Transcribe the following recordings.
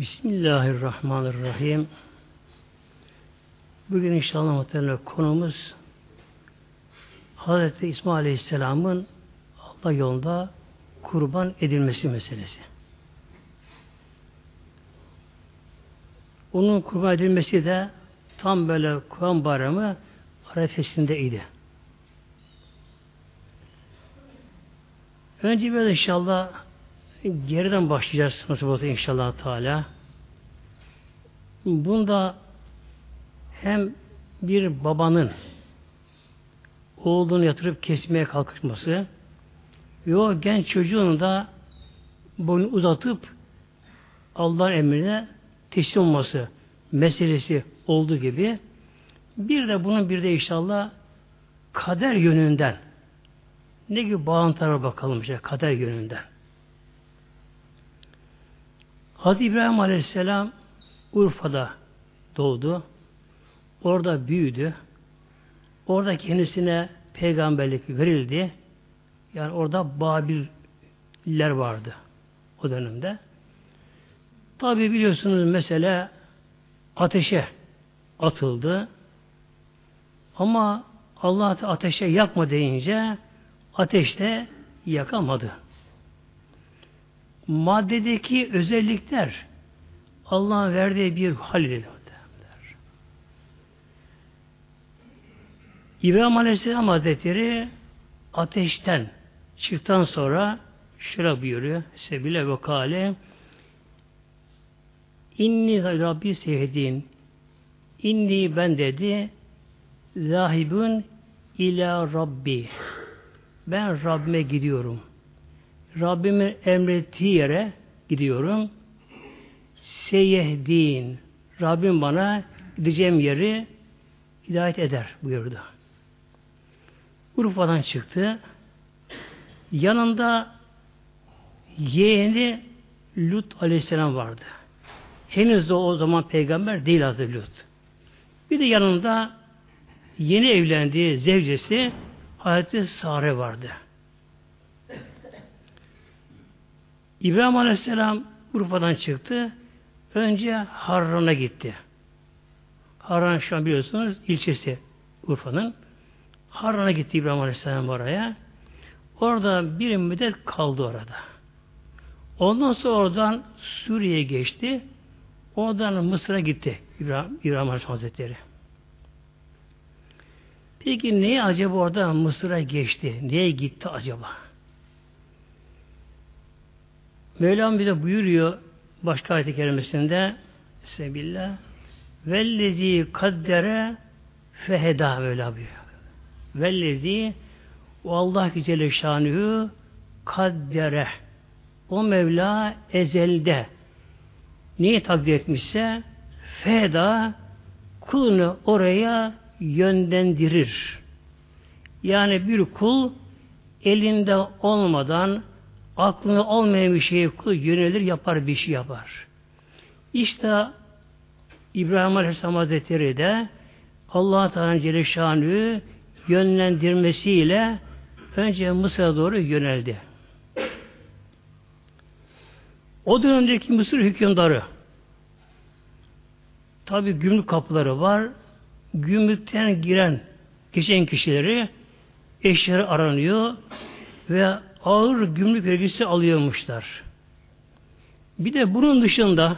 Bismillahirrahmanirrahim. Bugün inşallah muhtemelen konumuz Hz. İsmail Aleyhisselam'ın Allah yolunda kurban edilmesi meselesi. Onun kurban edilmesi de tam böyle Kur'an bayramı arefesindeydi. Önce biraz inşallah geriden başlayacağız nasıl olsa inşallah Teala. Bunda hem bir babanın oğlunu yatırıp kesmeye kalkışması ve o genç çocuğun da boynu uzatıp Allah'ın emrine teslim olması meselesi olduğu gibi bir de bunun bir de inşallah kader yönünden ne gibi bağıntılara bakalım işte kader yönünden. Hazreti İbrahim Aleyhisselam Urfa'da doğdu. Orada büyüdü. Orada kendisine peygamberlik verildi. Yani orada Babiller vardı o dönemde. Tabi biliyorsunuz mesela ateşe atıldı. Ama Allah ateşe yakma deyince ateşte yakamadı. Maddedeki özellikler Allah'ın verdiği bir halil. İbrahim Aleyhisselam Hazretleri ateşten çıktıktan sonra şöyle buyuruyor. Sebile ve kale İnni Rabbi sehdin İnni ben dedi zahibun ila Rabbi ben Rabbime gidiyorum. Rabbimin emrettiği yere gidiyorum. Seyyehdin Rabbim bana gideceğim yeri hidayet eder buyurdu. Urfa'dan çıktı. Yanında yeğeni Lut aleyhisselam vardı. Henüz de o zaman peygamber değil adı Lut. Bir de yanında yeni evlendiği zevcesi Hazreti Sare vardı. İbrahim Aleyhisselam Urfa'dan çıktı. Önce Harran'a gitti. Harran şu an biliyorsunuz ilçesi Urfa'nın. Harran'a gitti İbrahim Aleyhisselam oraya. Orada bir müddet kaldı orada. Ondan sonra oradan Suriye'ye geçti. Oradan Mısır'a gitti İbrahim, İbrahim Aleyhisselam Hazretleri. Peki niye acaba orada Mısır'a geçti? Niye gitti acaba? Mevlam bize buyuruyor başka ayet-i kerimesinde Sebillah Vellezi kaddere feheda Mevla buyuruyor. Vellezi o Allah Celle Şanühü kaddere o Mevla ezelde neyi takdir etmişse feda kulunu oraya yönlendirir. Yani bir kul elinde olmadan aklına olmayan bir şeye kul yönelir yapar bir şey yapar. İşte İbrahim Aleyhisselam Hazretleri de Allah Teala Celle Şanü yönlendirmesiyle önce Mısır'a doğru yöneldi. O dönemdeki Mısır hükümdarı tabi gümrük kapıları var. Gümrükten giren geçen kişileri eşleri aranıyor ve ağır gümrük vergisi alıyormuşlar. Bir de bunun dışında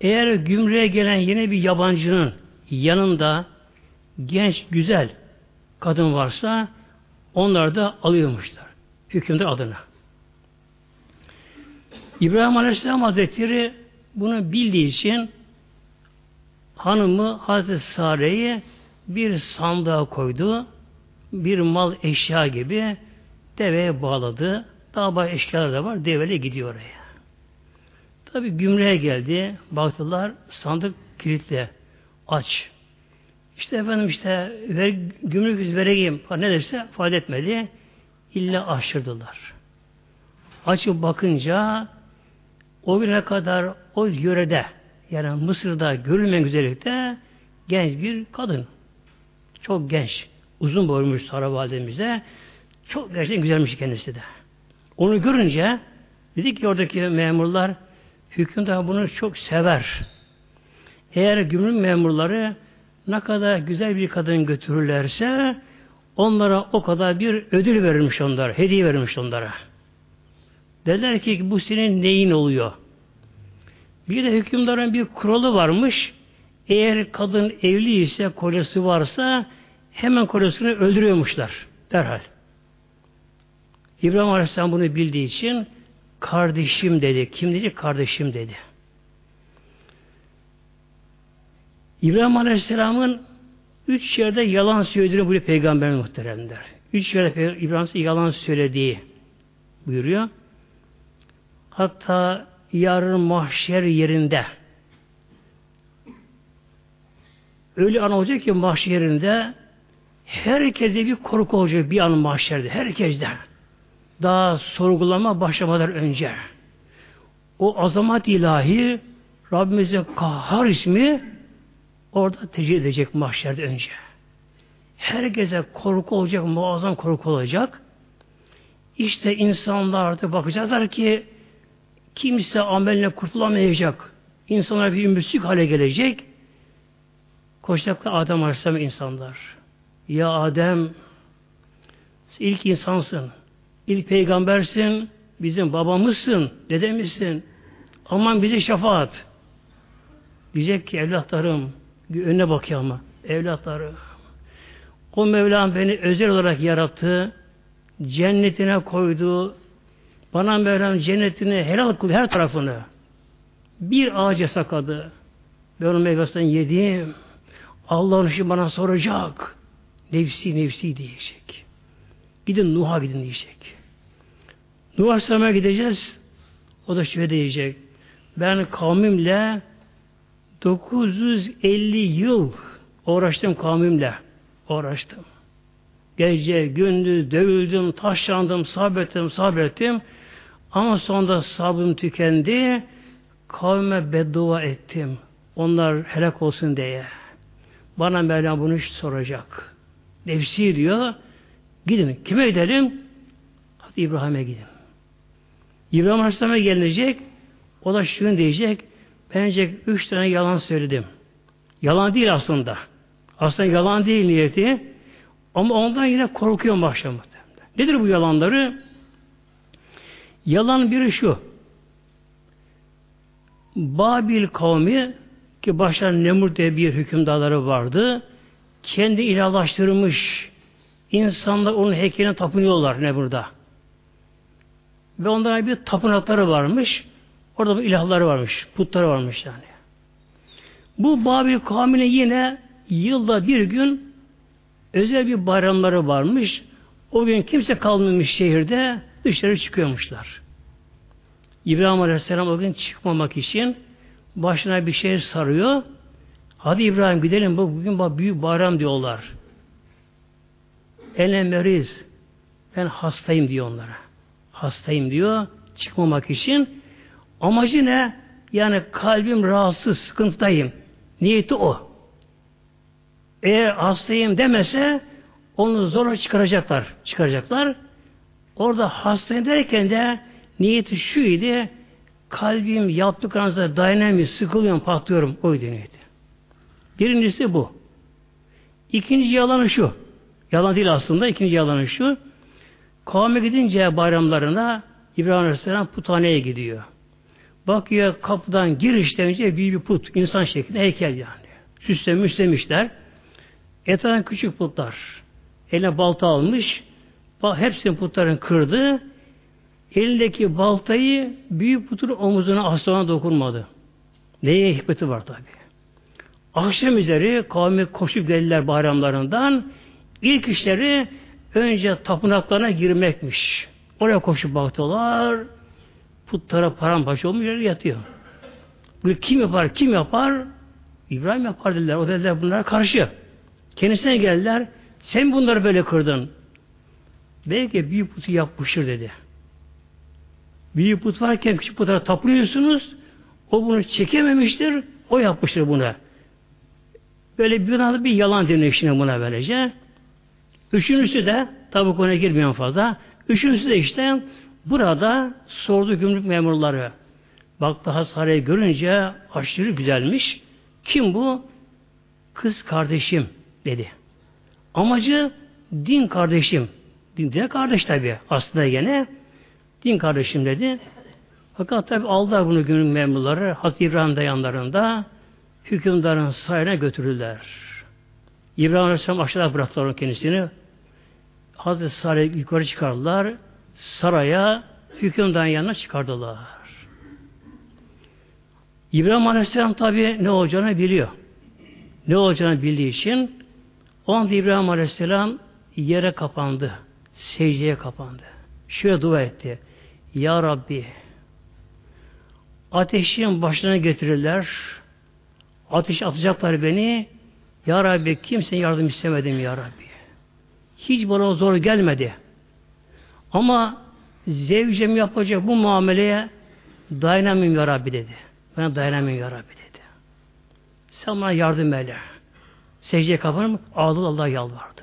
eğer gümrüğe gelen yine bir yabancının yanında genç, güzel kadın varsa onlar da alıyormuşlar. Hükümdar adına. İbrahim Aleyhisselam Hazretleri bunu bildiği için hanımı Hazreti Sare'yi bir sandığa koydu. Bir mal eşya gibi deveye bağladı. Daha başka eşyalar da var. Devele gidiyor oraya. Tabi gümrüğe geldi. Baktılar sandık kilitli. Aç. İşte efendim işte ver, gümrük vereyim ne derse fayda etmedi. İlla aşırdılar. Açıp bakınca o güne kadar o yörede yani Mısır'da görülmeyen güzellikte genç bir kadın. Çok genç. Uzun boymuş Sara validemize. Çok gerçekten güzelmiş kendisi de. Onu görünce dedi ki oradaki memurlar Hükümdar bunu çok sever. Eğer gümrük memurları ne kadar güzel bir kadın götürürlerse onlara o kadar bir ödül verilmiş onlara, hediye verilmiş onlara. Derler ki bu senin neyin oluyor? Bir de hükümdarın bir kuralı varmış. Eğer kadın evli ise, kocası varsa hemen kocasını öldürüyormuşlar derhal. İbrahim Aleyhisselam bunu bildiği için kardeşim dedi. Kim dedi? Kardeşim dedi. İbrahim Aleyhisselam'ın üç yerde yalan söylediğini buyuruyor Peygamber muhteremler. Üç yerde İbrahim yalan söylediği buyuruyor. Hatta yarın mahşer yerinde öyle an olacak ki mahşer yerinde herkese bir korku olacak bir an mahşerde. Herkeste. Daha sorgulama başlamadan önce. O azamat ilahi Rabbimizin kahhar ismi orada tecrübe edecek mahşerde önce. Herkese korku olacak, muazzam korku olacak. İşte insanlar artık bakacaklar ki kimse ameline kurtulamayacak. İnsanlar bir ümitsizlik hale gelecek. Koşacaklar Adem Aleyhisselam insanlar. Ya Adem ilk insansın. İlk peygambersin. Bizim babamızsın. Dedemizsin. Aman bize şefaat. Diyecek ki evlatlarım önüne bakıyor ama evlatlarım o Mevlam beni özel olarak yarattı. Cennetine koydu. Bana Mevlam cennetini helal kıldı her tarafını. Bir ağaca sakadı. Ben onun meyvesinden yedim. Allah'ın işi bana soracak. Nefsi nefsi diyecek. Gidin Nuh'a gidin diyecek. Nuh Aleyhisselam'a gideceğiz. O da şöyle diyecek. Ben kavmimle 950 yıl uğraştım kavmimle. Uğraştım. Gece, gündüz dövüldüm, taşlandım, sabrettim, sabrettim. Ama sonunda sabrım tükendi. Kavme beddua ettim. Onlar helak olsun diye. Bana Mevlam bunu soracak. Nefsi diyor. Gidin. Kime gidelim? Hadi İbrahim'e gidin. İbrahim Aleyhisselam'a gelecek. O da şunu diyecek. Bence üç tane yalan söyledim. Yalan değil aslında. Aslında yalan değil niyeti. Ama ondan yine korkuyorum başlamak. Nedir bu yalanları? Yalan biri şu. Babil kavmi ki başta Nemrut diye bir hükümdarları vardı. Kendi ilahlaştırmış insanlar onun heykeline tapınıyorlar Nemrut'a. Ve onlara bir tapınakları varmış. Orada bir ilahları varmış. Putları varmış yani. Bu Babil kavmine yine yılda bir gün özel bir bayramları varmış. O gün kimse kalmamış şehirde dışarı çıkıyormuşlar. İbrahim Aleyhisselam o gün çıkmamak için başına bir şey sarıyor. Hadi İbrahim gidelim bugün büyük bayram diyorlar. Ene meriz. Ben hastayım diyor onlara. Hastayım diyor. Çıkmamak için. Amacı ne? Yani kalbim rahatsız, sıkıntıdayım. Niyeti o. Eğer hastayım demese onu zorla çıkaracaklar. Çıkaracaklar. Orada hastayım derken de niyeti şu idi. Kalbim yaptıklarınıza dayanamıyor, sıkılıyorum, patlıyorum. Oydu niyeti. Birincisi bu. İkinci yalanı şu. Yalan değil aslında. İkinci yalanı şu. Kavme gidince bayramlarına İbrahim Aleyhisselam puthaneye gidiyor. Bakıyor kapıdan girişten önce büyük bir put. insan şeklinde heykel yani. Süslemiş demişler. Etrafından küçük putlar. Eline balta almış. Hepsini putların kırdı. Elindeki baltayı büyük putun omuzuna aslana dokunmadı. Neye hikmeti var tabi. Akşam üzeri kavmi koşup geldiler bayramlarından. İlk işleri önce tapınaklarına girmekmiş. Oraya koşup baktılar. Putlara paramparça olmuş yere yatıyor. Bunu kim yapar? Kim yapar? İbrahim yapar dediler. O dediler bunlara karşı. Kendisine geldiler. Sen bunları böyle kırdın. Belki büyük putu yapmıştır dedi. Büyük put varken küçük putlara tapınıyorsunuz. O bunu çekememiştir. O yapmıştır buna. Böyle bir bir yalan deniyor şimdi buna böylece. Üçüncüsü de tabi konuya girmiyorum fazla. Üçüncüsü de işte burada sordu gümrük memurları. Baktı Hazreti görünce aşırı güzelmiş. Kim bu? Kız kardeşim dedi. Amacı din kardeşim. Din de kardeş tabi. Aslında gene din kardeşim dedi. Fakat tabi aldılar bunu günün memurları. Hazreti İbrahim yanlarında hükümdarın sarayına götürürler. İbrahim Aleyhisselam aşağıda bıraktılar kendisini. Hazreti Saray'a yukarı çıkardılar. Saraya hükümdarın yanına çıkardılar. İbrahim Aleyhisselam tabi ne olacağını biliyor. Ne olacağını bildiği için o anda İbrahim Aleyhisselam yere kapandı. Secdeye kapandı. Şöyle dua etti. Ya Rabbi ateşin başına getirirler. Ateş atacaklar beni. Ya Rabbi kimsenin yardım istemedim Ya Rabbi. Hiç bana zor gelmedi. Ama zevcem yapacak bu muameleye dayanamıyorum Ya Rabbi dedi. Ben dayanamıyorum Ya Rabbi dedi. Sen bana yardım eyle. Secdeye kapanıp ağladı Allah yalvardı.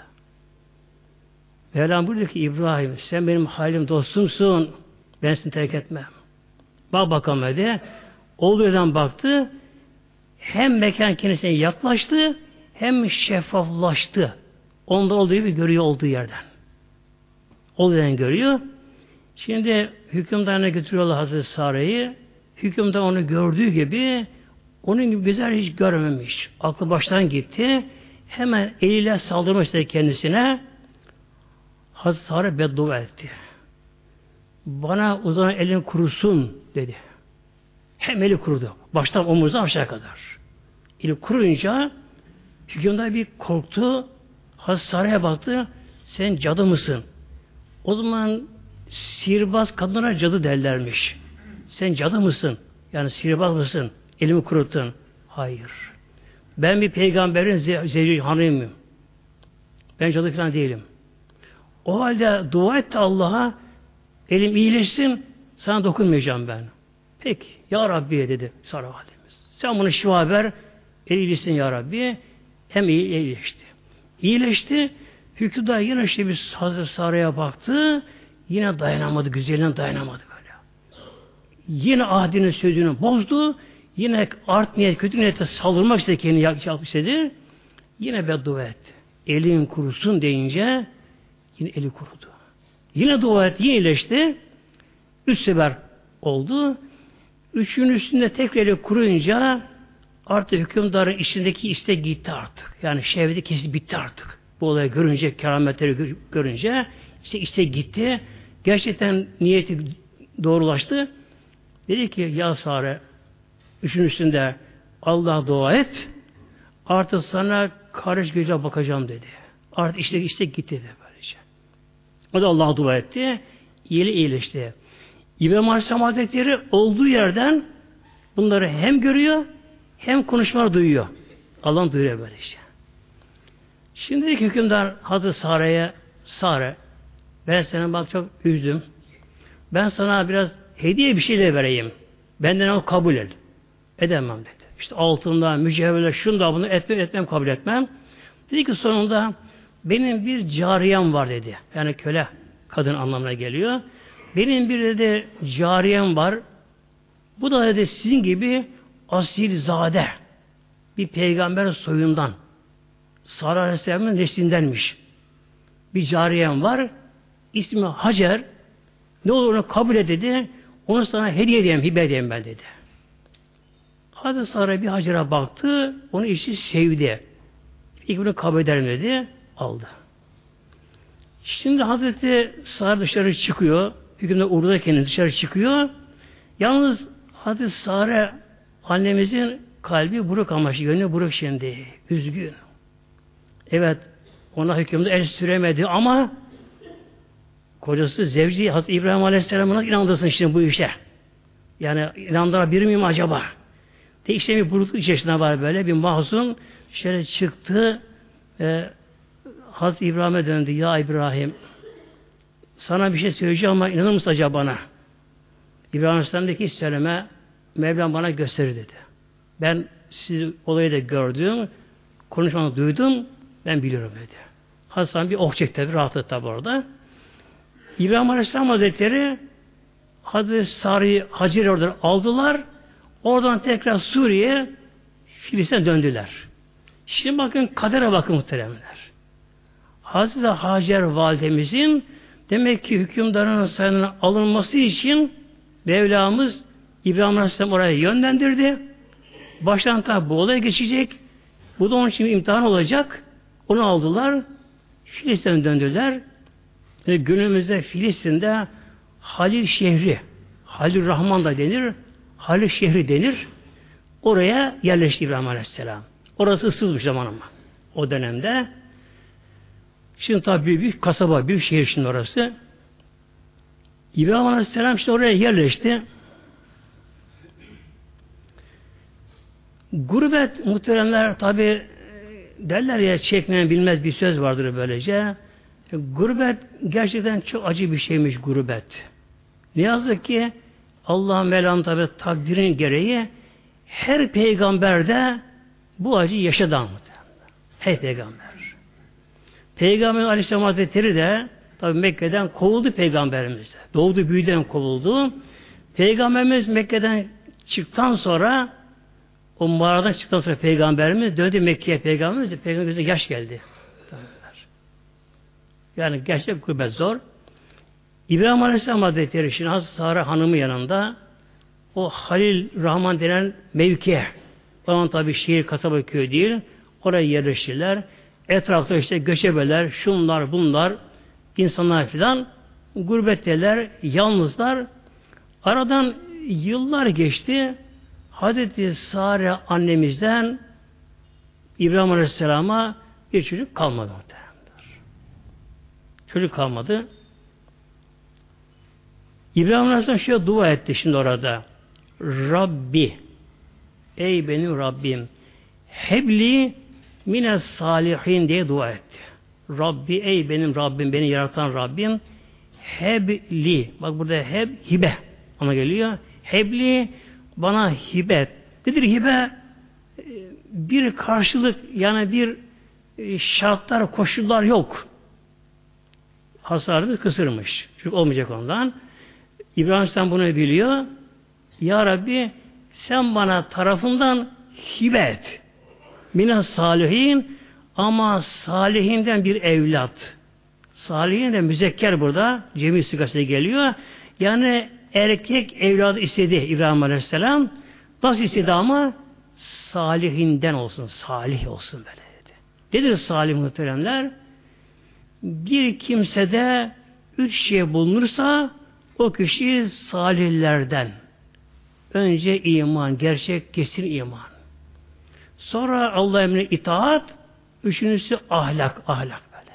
Mevlam buyurdu ki İbrahim sen benim halim dostumsun. Ben seni terk etmem. Bak bakalım dedi. Yerden baktı. Hem mekan kendisine yaklaştı hem şeffaflaştı. Onda olduğu gibi görüyor olduğu yerden. Olduğu yerden görüyor. Şimdi hükümdarına götürüyorlar Hazreti Sare'yi. Hükümdar onu gördüğü gibi onun gibi güzel hiç görmemiş. Aklı baştan gitti. Hemen eliyle saldırmak istedi kendisine. Hazreti Sare beddua etti. Bana uzanan elin kurusun dedi. Hem eli kurudu. Baştan omuzdan aşağı kadar. Eli kuruyunca hükümdar bir korktu. Hazreti Sare'ye baktı. Sen cadı mısın? O zaman sihirbaz kadınlara cadı derlermiş. Sen cadı mısın? Yani sihirbaz mısın? Elimi kuruttun. Hayır. Ben bir peygamberin zevci hanımıyım. Ben cadı falan değilim. O halde dua etti Allah'a elim iyileşsin sana dokunmayacağım ben. Peki ya Rabbi dedi Sara validemiz. Sen bunu şifa ver el iyileşsin ya Rabbi. Hem iyi iyileşti. İyileşti. Hükümdar yine işte bir Hazreti Sara'ya baktı. Yine dayanamadı. Güzeline dayanamadı böyle. Yine ahdinin sözünü bozdu. Yine art niyet, kötü niyete saldırmak istedi kendini yapmak istedi. Yine beddua etti. Elin kurusun deyince yine eli kurudu. Yine dua etti, yine iyileşti. Üç sefer oldu. Üçün üstünde tekrar eli kuruyunca artık hükümdarın içindeki istek gitti artık. Yani şehveti kesin bitti artık. Bu olayı görünce, kerametleri görünce işte istek gitti. Gerçekten niyeti doğrulaştı. Dedi ki ya Sare üçün üstünde Allah dua et artık sana karış gözle bakacağım dedi. Artık işte işte gitti dedi böylece. O da Allah dua etti. İyili iyileşti. İbrahim Aleyhisselam Hazretleri olduğu yerden bunları hem görüyor hem konuşmalar duyuyor. Allah'ın duyuyor böyle işte. Şimdi ki hükümdar Hazreti Sare'ye Sare ben sana bak çok üzdüm. Ben sana biraz hediye bir şeyle vereyim. Benden o kabul et. Edemem dedi. İşte altında, mücevherler, şunda bunu etmem, etmem, kabul etmem. Dedi ki sonunda benim bir cariyem var dedi. Yani köle kadın anlamına geliyor. Benim bir dedi cariyem var. Bu da dedi sizin gibi asil zade bir peygamber soyundan Sara Aleyhisselam'ın neslindenmiş. Bir cariyem var. İsmi Hacer. Ne olur onu kabul et dedi. Onu sana hediye edeyim, hibe edeyim ben dedi. Hazreti Sara bir Hacer'e baktı. Onu işi sevdi. İlk bunu kabul ederim dedi. Aldı. Şimdi Hazreti Sara dışarı çıkıyor. Hükümde uğradayken dışarı çıkıyor. Yalnız Hazreti Sara annemizin kalbi buruk ama yönü buruk şimdi. Üzgün. Evet ona hükümde el süremedi ama kocası zevci Hazreti İbrahim Aleyhisselam'a nasıl inandırsın şimdi bu işe? Yani inandırabilir miyim acaba? De işte bir burukluk içerisinde var böyle bir mahzun şöyle çıktı e, Hazreti İbrahim'e döndü. Ya İbrahim sana bir şey söyleyeceğim ama inanır mısın acaba bana? İbrahim Aleyhisselam'daki hiç söyleme Mevlam bana gösterir dedi. Ben siz olayı da gördüm, konuşmanı duydum, ben biliyorum dedi. Hasan bir oh çekti tabi, rahatladı tabi orada. İbrahim Aleyhisselam Hazretleri Hazreti Sarı Hacer oradan aldılar. Oradan tekrar Suriye Filistin'e döndüler. Şimdi bakın kadere bakın muhteremler. Hazreti Hacer validemizin demek ki hükümdarının sayının alınması için Mevlamız İbrahim Aleyhisselam oraya yönlendirdi. Baştan tabi bu olay geçecek. Bu da onun için imtihan olacak. Onu aldılar. Filistin'e döndüler. Ve günümüzde Filistin'de Halil şehri, Halil Rahman da denir, Halil şehri denir. Oraya yerleşti İbrahim Aleyhisselam. Orası ıssızmış zaman ama. O dönemde. Şimdi tabi bir kasaba, bir şehir şimdi orası. İbrahim Aleyhisselam işte oraya yerleşti. Gurbet muhteremler tabi derler ya çekmeyen bilmez bir söz vardır böylece. Gurbet gerçekten çok acı bir şeymiş gurbet. Ne yazık ki Allah Mevlam tabi takdirin gereği her peygamberde bu acı yaşadı Her peygamber. Peygamber Aleyhisselam Hazretleri de tabi Mekke'den kovuldu peygamberimiz. Doğdu büyüden kovuldu. Peygamberimiz Mekke'den çıktıktan sonra o mağaradan çıktıktan sonra peygamberimiz döndü Mekke'ye peygamberimiz de peygamberimize yaş geldi. Yani gerçek gurbet zor. İbrahim Aleyhisselam Hazretleri şimdi Hazreti Sara Hanım'ın yanında o Halil Rahman denen mevkiye onun tabi şehir kasaba köy değil oraya yerleştiler. Etrafta işte göçebeler, şunlar bunlar insanlar filan gurbetteler, yalnızlar. Aradan yıllar geçti. Hazreti Sare annemizden İbrahim Aleyhisselam'a bir çocuk kalmadı. Çocuk kalmadı. İbrahim Aleyhisselam şöyle dua etti şimdi orada. Rabbi Ey benim Rabbim Hebli mine salihin diye dua etti. Rabbi ey benim Rabbim, beni yaratan Rabbim hebli. Bak burada heb hibe ona geliyor. Hebli bana hibe. Nedir hibe? Bir karşılık yani bir e, şartlar, koşullar yok. Hasarımız kısırmış. Çünkü olmayacak ondan. İbrahim sen bunu biliyor. Ya Rabbi sen bana tarafından hibe et. Mina salihin ama salihinden bir evlat. Salihin de müzekker burada. Cemil sigasına geliyor. Yani erkek evladı istedi İbrahim Aleyhisselam. Nasıl istedi ama? Salihinden olsun. Salih olsun böyle dedi. Nedir salih muhteremler? Bir kimsede üç şey bulunursa o kişi salihlerden. Önce iman, gerçek kesin iman. Sonra Allah emrine itaat, üçüncüsü ahlak, ahlak böyle.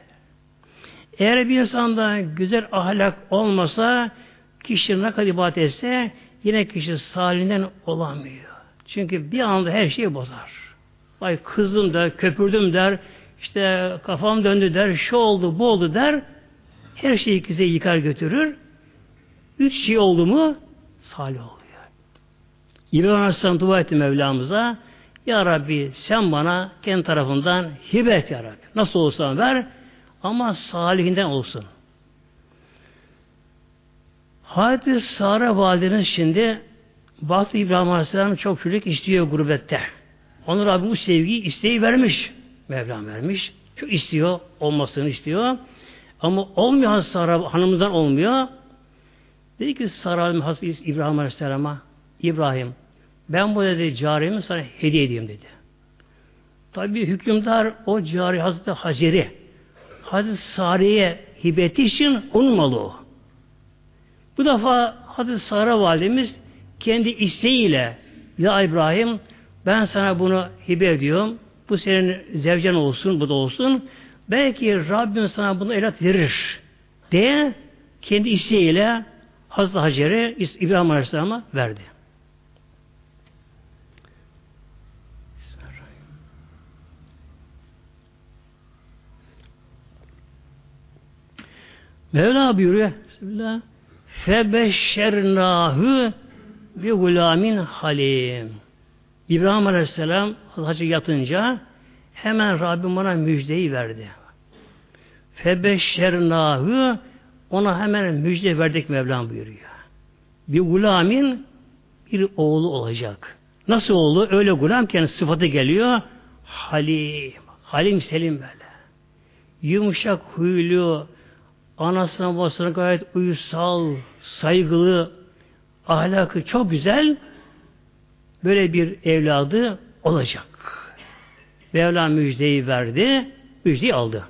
Eğer bir insanda güzel ahlak olmasa, kişi ne kadar ibadet etse, yine kişi salinden olamıyor. Çünkü bir anda her şeyi bozar. Ay kızdım der, köpürdüm der, işte kafam döndü der, şu oldu, bu oldu der, her şeyi kişiye yıkar götürür. Üç şey oldu mu, salih oluyor. İbrahim Aleyhisselam dua etti Mevlamıza. Ya Rabbi sen bana kendi tarafından hibe et Ya Rabbi. Nasıl olsa ver ama salihinden olsun. Hazreti Sara validemiz şimdi Bahtı İbrahim Aleyhisselam çok çocuk istiyor gurbette. Onu Rabbim bu sevgiyi isteği vermiş. Mevlam vermiş. Çok istiyor, olmasını istiyor. Ama olmuyor Sara hanımından olmuyor. Dedi ki Sara Hazreti İbrahim Aleyhisselam'a İbrahim ben bu dedi carimi sana hediye edeyim dedi. Tabi hükümdar o cari Hazreti Hacer'i Hazreti Sari'ye hibeti için onun malı o. Defa Hazreti Sara validemiz kendi isteğiyle ya İbrahim ben sana bunu hibe ediyorum. Bu senin zevcen olsun, bu da olsun. Belki Rabbim sana bunu elat verir diye kendi isteğiyle Hazreti Hacer'e İbrahim Aleyhisselam'a verdi. Mevla buyuruyor. Bismillah. Febeşşernâhü bi gulamin halim. İbrahim Aleyhisselam hacı yatınca hemen Rabbim ona müjdeyi verdi. Febeşşernâhü ona hemen müjde verdik Mevlam buyuruyor. bir gulamin bir oğlu olacak. Nasıl oğlu? Öyle gulam ki yani sıfatı geliyor. Halim. Halim Selim böyle. Yumuşak huylu, anasına babasına gayet uysal, saygılı, ahlakı çok güzel böyle bir evladı olacak. Mevla müjdeyi verdi, müjdeyi aldı.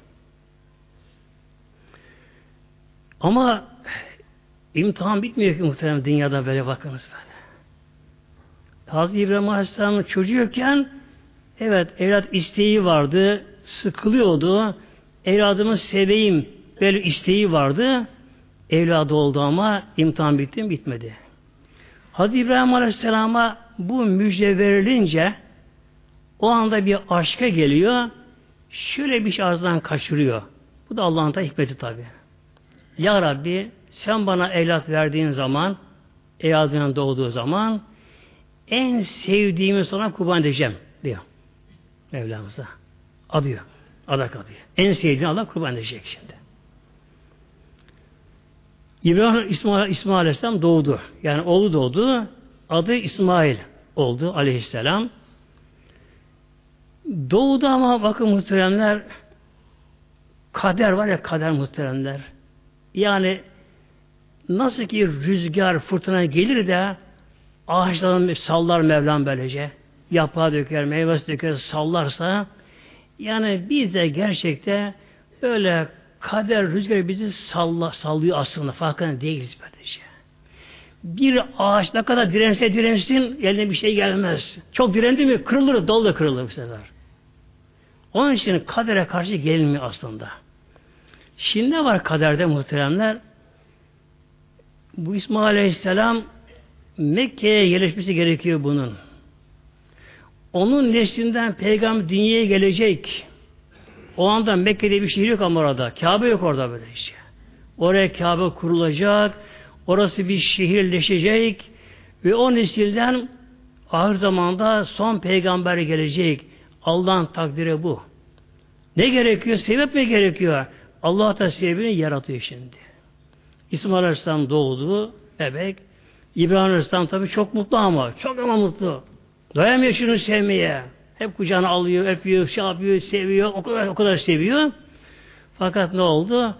Ama imtihan bitmiyor ki muhtemelen dünyada böyle bakınız böyle. Hazreti İbrahim Aleyhisselam'ın çocuğuyken evet evlat isteği vardı, sıkılıyordu. Evladımı seveyim böyle isteği vardı. Evladı oldu ama imtihan bitti mi? Bitmedi. Hazreti İbrahim Aleyhisselam'a bu müjde verilince o anda bir aşka geliyor. Şöyle bir şey ağzından kaçırıyor. Bu da Allah'ın da hikmeti tabi. Ya Rabbi sen bana evlat verdiğin zaman evladının doğduğu zaman en sevdiğimi sana kurban edeceğim diyor. Mevlamıza. Adıyor. Adak adıyor. En sevdiğini Allah kurban edecek şimdi. İbrahim İsmail, İsmail Aleyhisselam doğdu. Yani oğlu doğdu. Adı İsmail oldu aleyhisselam. Doğdu ama bakın muhteremler kader var ya kader muhteremler. Yani nasıl ki rüzgar fırtına gelir de ağaçların sallar Mevlam böylece yaprağı döker, meyvesi döker, sallarsa yani biz de gerçekte öyle kader rüzgar bizi salla, sallıyor aslında farkında değiliz böylece. Bir ağaç ne kadar dirense dirensin eline bir şey gelmez. Çok direndi mi kırılır, dal da kırılır bu sefer. Onun için kadere karşı gelmiyor aslında. Şimdi ne var kaderde muhteremler? Bu İsmail Aleyhisselam Mekke'ye yerleşmesi gerekiyor bunun. Onun neslinden peygamber dünyaya gelecek. O anda Mekke'de bir şehir yok ama orada. Kabe yok orada böyle işte. Oraya Kabe kurulacak. Orası bir şehirleşecek. Ve o nesilden ahir zamanda son peygamber gelecek. Allah'ın takdiri bu. Ne gerekiyor? Sebep mi gerekiyor? Allah da sebebini yaratıyor şimdi. İsmail Aleyhisselam doğdu. Bebek. İbrahim Aleyhisselam tabi çok mutlu ama. Çok ama mutlu. Doyamıyor şunu sevmeye. Hep kucağına alıyor, öpüyor, şey yapıyor, seviyor. O kadar, o kadar seviyor. Fakat ne oldu?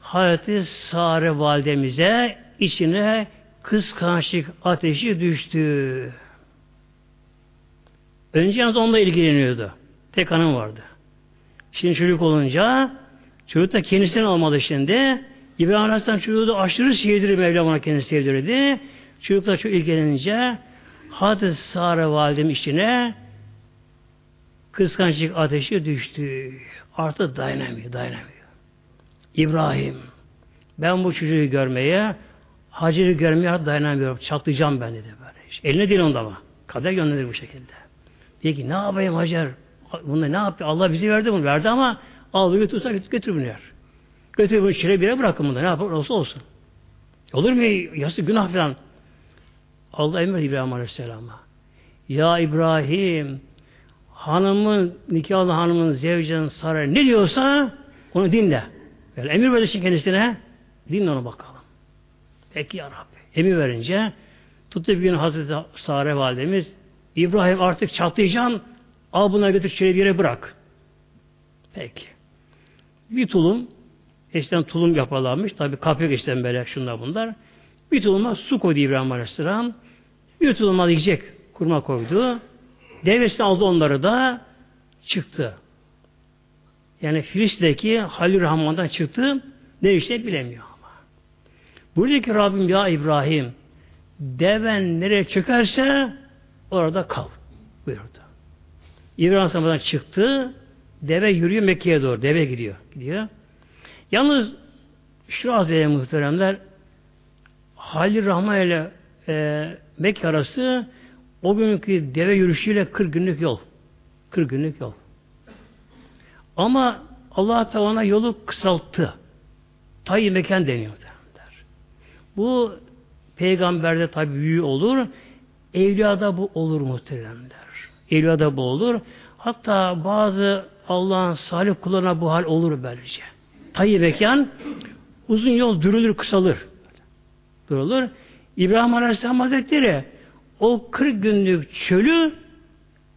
Hazreti Sare validemize içine kıskançlık ateşi düştü. Önce yalnız onunla ilgileniyordu. Tek hanım vardı. Şimdi çocuk olunca çocuk da kendisinden olmadı şimdi. İbrahim Aleyhisselam çocuğu da aşırı sevdirir Mevlam ona kendisi sevdirirdi. Çocuklar çok ilgilenince Hazreti Sare validem içine kıskançlık ateşi düştü. Artık dayanamıyor, dayanamıyor. İbrahim, ben bu çocuğu görmeye, Hacer'i görmeye dayanamıyorum. Çatlayacağım ben dedi böyle. Eline değil onda ama. Kader gönderir bu şekilde. Diyor ki ne yapayım Hacer? Bunda ne yapıyor? Allah bizi verdi bunu. Verdi ama al bunu götürsen götür, götür bunu yer. Götür bunu şire bire bırakın bunu. Ne yapar? Olsa olsun. Olur mu? Yası günah falan. Allah emir İbrahim Aleyhisselam'a. Ya İbrahim hanımın, nikahlı hanımın zevcinin saray ne diyorsa onu dinle. Yani emir verirsin kendisine dinle onu bakalım. Peki ya Rabbi. Emir verince tuttu bir gün Hazreti Sare validemiz İbrahim artık çatlayacaksın al buna götür şöyle bir yere bırak. Peki. Bir tulum eşten tulum yaparlarmış. Tabi kapya geçten böyle şunlar bunlar. Bir tuluma su koydu İbrahim Aleyhisselam. Bir tuluma yiyecek kurma koydu. Devresini aldı onları da çıktı. Yani Filistin'deki Halil Rahman'dan çıktı. Ne işte bilemiyor ama. Buradaki Rabbim ya İbrahim deven nereye çökerse orada kal buyurdu. İbrahim Aleyhisselam'dan çıktı. Deve yürüyor Mekke'ye doğru. Deve gidiyor. gidiyor. Yalnız şu azeye muhteremler Halil Rahman ile e, Mekke arası o günkü deve yürüyüşüyle 40 günlük yol. 40 günlük yol. Ama Allah Teala yolu kısalttı. Tayi mekan deniyor. Der. Bu peygamberde tabi büyü olur. Evliyada bu olur muhteremler. Evliyada bu olur. Hatta bazı Allah'ın salih kullarına bu hal olur böylece. Tayi mekan uzun yol dürülür, kısalır. Durulur. İbrahim Aleyhisselam Hazretleri o 40 günlük çölü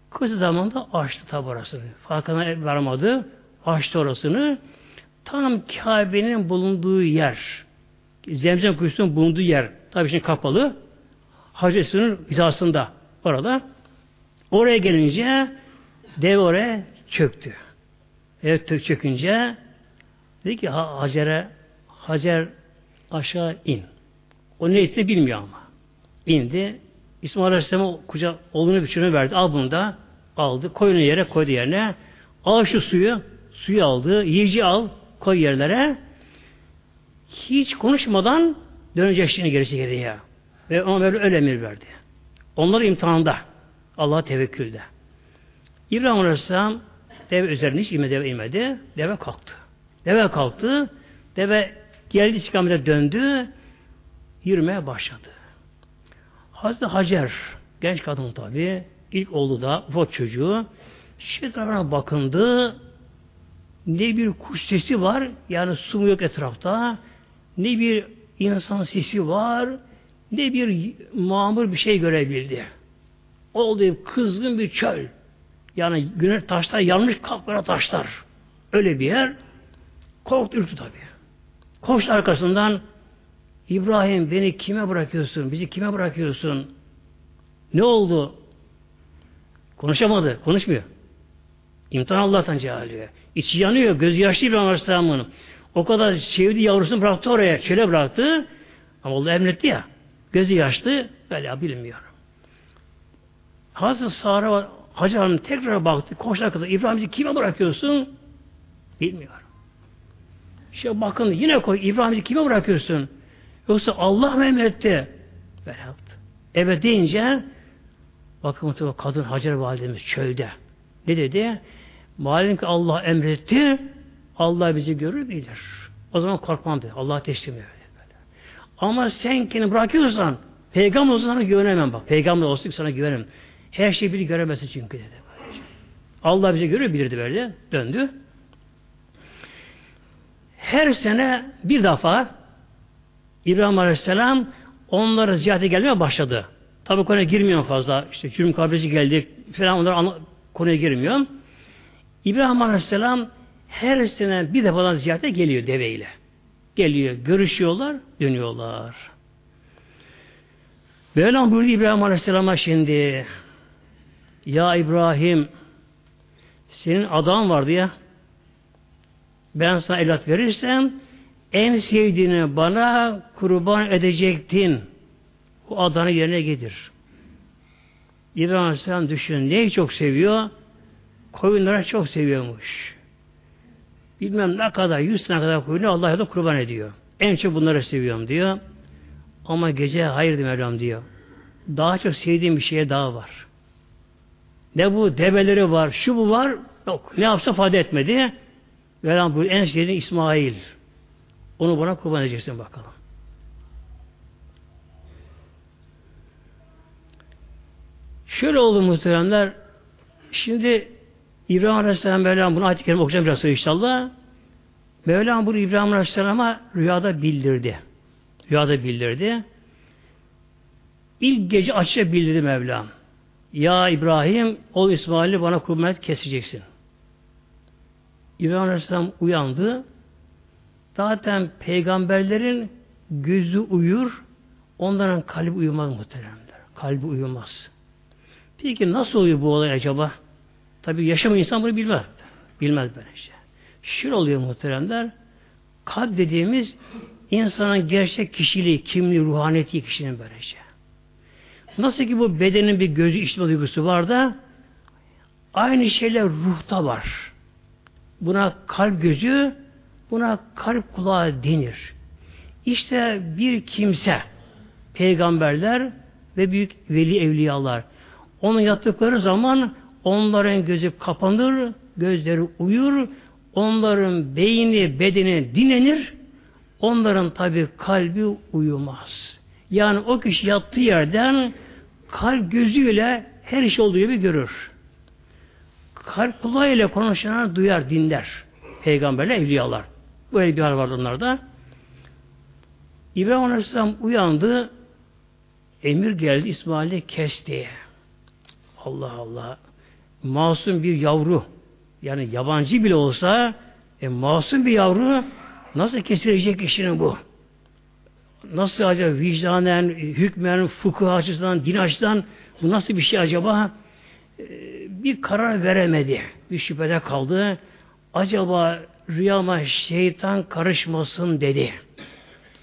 kısa zamanda açtı tabi orasını. Farkına varamadı. Açtı orasını. Tam Kabe'nin bulunduğu yer. Zemzem kuyusunun bulunduğu yer. Tabi şimdi kapalı. Hacı hizasında. Orada. Oraya gelince dev oraya çöktü. Evet çökünce dedi ki Hacer'e Hacer aşağı in. O ne etti bilmiyor ama. İndi. İsmail Aleyhisselam'a kucak oğlunu biçimine verdi. Al bunu da aldı. Koyunu yere koydu yerine. Al şu suyu. Suyu aldı. Yiyeci al. Koy yerlere. Hiç konuşmadan dönecek şimdi gerisi geriye. Ve ona böyle öyle emir verdi. Onlar imtihanda. Allah'a tevekkülde. İbrahim Aleyhisselam deve üzerine hiç inmedi, deve inmedi. Deve kalktı. Deve kalktı. Deve geldi istikamete döndü. Yürümeye başladı. Hazreti Hacer, genç kadın tabi, ilk oğlu da ufak çocuğu, şey tarafına bakındı, ne bir kuş sesi var, yani su yok etrafta, ne bir insan sesi var, ne bir mamur bir şey görebildi. Oldu kızgın bir çöl. Yani güneş taşlar yanmış kapkara taşlar. Öyle bir yer. Korktu ürktü tabi. Koştu arkasından İbrahim beni kime bırakıyorsun? Bizi kime bırakıyorsun? Ne oldu? Konuşamadı. Konuşmuyor. İmtihan Allah'tan cehalüyor. İçi yanıyor. Gözü yaşlı İbrahim Aleyhisselam'ın. O kadar sevdi yavrusunu bıraktı oraya. Çöle bıraktı. Ama Allah emretti ya. Gözü yaşlı. Böyle bilmiyorum. Hazreti Sara Hacı Hanım tekrar baktı. Koşar kadar İbrahim'i kime bırakıyorsun? Bilmiyorum. İşte bakın yine koy. İbrahim'i kime bırakıyorsun? Yoksa Allah mı emretti? Böyle yaptı. Evet deyince bakın kadın Hacer validemiz çölde. Ne dedi? Malum ki Allah emretti. Allah bizi görür bilir. O zaman korkmam dedi. Allah teslim ediyor. Ama sen kendini bırakıyorsan peygamber olsa sana güvenemem bak. Peygamber olsun sana güvenemem. Her şeyi biri göremezsin çünkü dedi. Allah bize görür bilirdi böyle. Döndü. Her sene bir defa İbrahim Aleyhisselam onlara ziyarete gelmeye başladı. Tabi konuya girmiyor fazla. İşte Cürüm kabresi geldi falan onlar konuya girmiyor. İbrahim Aleyhisselam her sene bir defadan ziyarete geliyor deveyle. Geliyor, görüşüyorlar, dönüyorlar. Mevlam buyurdu İbrahim Aleyhisselam'a şimdi Ya İbrahim senin adam vardı ya ben sana evlat verirsem en sevdiğini bana kurban edecektin. Bu adanı yerine getir. İbrahim Aleyhisselam düşün. Neyi çok seviyor? Koyunları çok seviyormuş. Bilmem ne kadar, yüz tane kadar koyunu Allah'a da kurban ediyor. En çok bunları seviyorum diyor. Ama gece hayır Mevlam diyor. Daha çok sevdiğim bir şeye daha var. Ne bu develeri var, şu bu var. Yok. Ne yapsa fayda etmedi. Mevlam bu en sevdiğim İsmail. Onu bana kurban edeceksin bakalım. Şöyle oldu muhteremler. Şimdi İbrahim Aleyhisselam Mevlam bunu ayet-i kerime okuyacağım biraz sonra inşallah. Mevlam bunu İbrahim Aleyhisselam'a rüyada bildirdi. Rüyada bildirdi. İlk gece açça bildirdi Mevlam. Ya İbrahim, ol İsmail'i bana kurban keseceksin. İbrahim Aleyhisselam uyandı. Zaten peygamberlerin gözü uyur, onların kalbi uyumaz muhteremler. Kalbi uyumaz. Peki nasıl oluyor bu olay acaba? Tabi yaşamayan insan bunu bilmez. Bilmez böyle şey. Şöyle oluyor muhteremler. Kalp dediğimiz insanın gerçek kişiliği, kimliği, ruhaniyeti kişinin böyle şey. Nasıl ki bu bedenin bir gözü işitme duygusu var da aynı şeyler ruhta var. Buna kalp gözü, Buna kalp kulağı denir. İşte bir kimse, peygamberler ve büyük veli evliyalar. Onun yattıkları zaman onların gözü kapanır, gözleri uyur, onların beyni, bedeni dinlenir, onların tabi kalbi uyumaz. Yani o kişi yattığı yerden kalp gözüyle her iş olduğu gibi görür. Kalp kulağıyla konuşanlar duyar, dinler. Peygamberler, evliyalar. Böyle bir hal vardı onlarda. İbrahim Aleyhisselam uyandı. emir geldi İsmail'i kes diye. Allah Allah. Masum bir yavru yani yabancı bile olsa e, masum bir yavru nasıl kesilecek işini bu? Nasıl acaba vicdanen, hükmen, fıkıh açısından, din açısından bu nasıl bir şey acaba? E, bir karar veremedi. Bir şüphede kaldı. Acaba rüyama şeytan karışmasın dedi.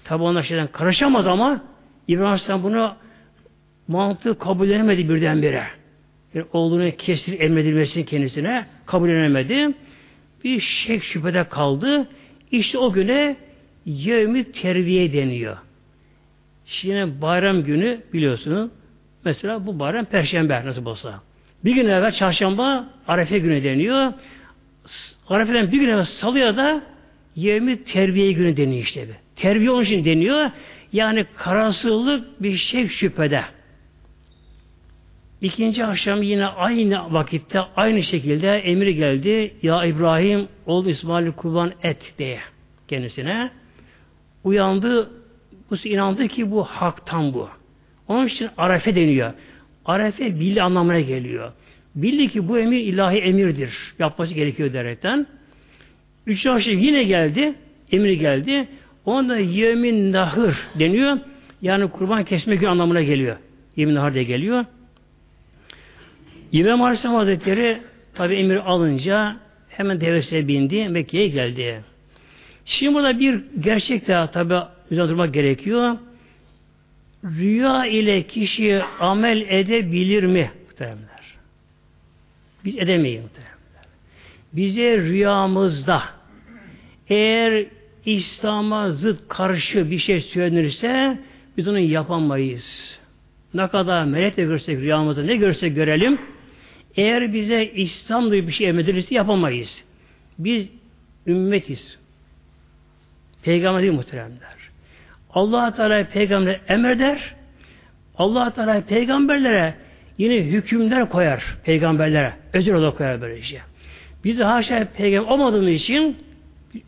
Tabi ona şeytan karışamaz ama İbrahim Aleyhisselam bunu mantığı kabul edemedi birdenbire. Yani oğlunu kesir emredilmesini kendisine kabul edemedi. Bir şek şüphede kaldı. İşte o güne yevmi terviye deniyor. Şimdi bayram günü biliyorsunuz. Mesela bu bayram perşembe nasıl olsa. Bir gün evvel çarşamba Arefe günü deniyor. Arefe'den bir gün evvel salıya da yevmi terbiye günü deniyor işte. Bir. Terbiye onun için deniyor. Yani kararsızlık bir şey şüphede. İkinci akşam yine aynı vakitte aynı şekilde emir geldi. Ya İbrahim oğlu İsmail kurban et diye kendisine. Uyandı. Bu inandı ki bu haktan bu. Onun için arefe deniyor. Arefe bildi anlamına geliyor. Bildi ki bu emir ilahi emirdir. Yapması gerekiyor derekten. Üçüncü akşam yine geldi. Emir geldi. Onda yemin nahır deniyor. Yani kurban kesme günü anlamına geliyor. Yemin nahır diye geliyor. İbrahim Aleyhisselam Hazretleri tabi emir alınca hemen devesine bindi. Mekke'ye geldi. Şimdi burada bir gerçek daha tabi üzerine durmak gerekiyor. Rüya ile kişi amel edebilir mi? Muhteremler. Biz edemeyiz muhteremler. Bize rüyamızda eğer İslam'a zıt karşı bir şey söylenirse biz onu yapamayız. Ne kadar melek de görsek rüyamızda ne görsek görelim eğer bize İslam bir şey emredilirse yapamayız. Biz ümmetiz. Peygamber değil muhteremler. allah Teala peygamber emreder. allah Teala peygamberlere yine hükümler koyar peygamberlere. Özel olarak koyar böylece. Biz haşa peygamber olmadığımız için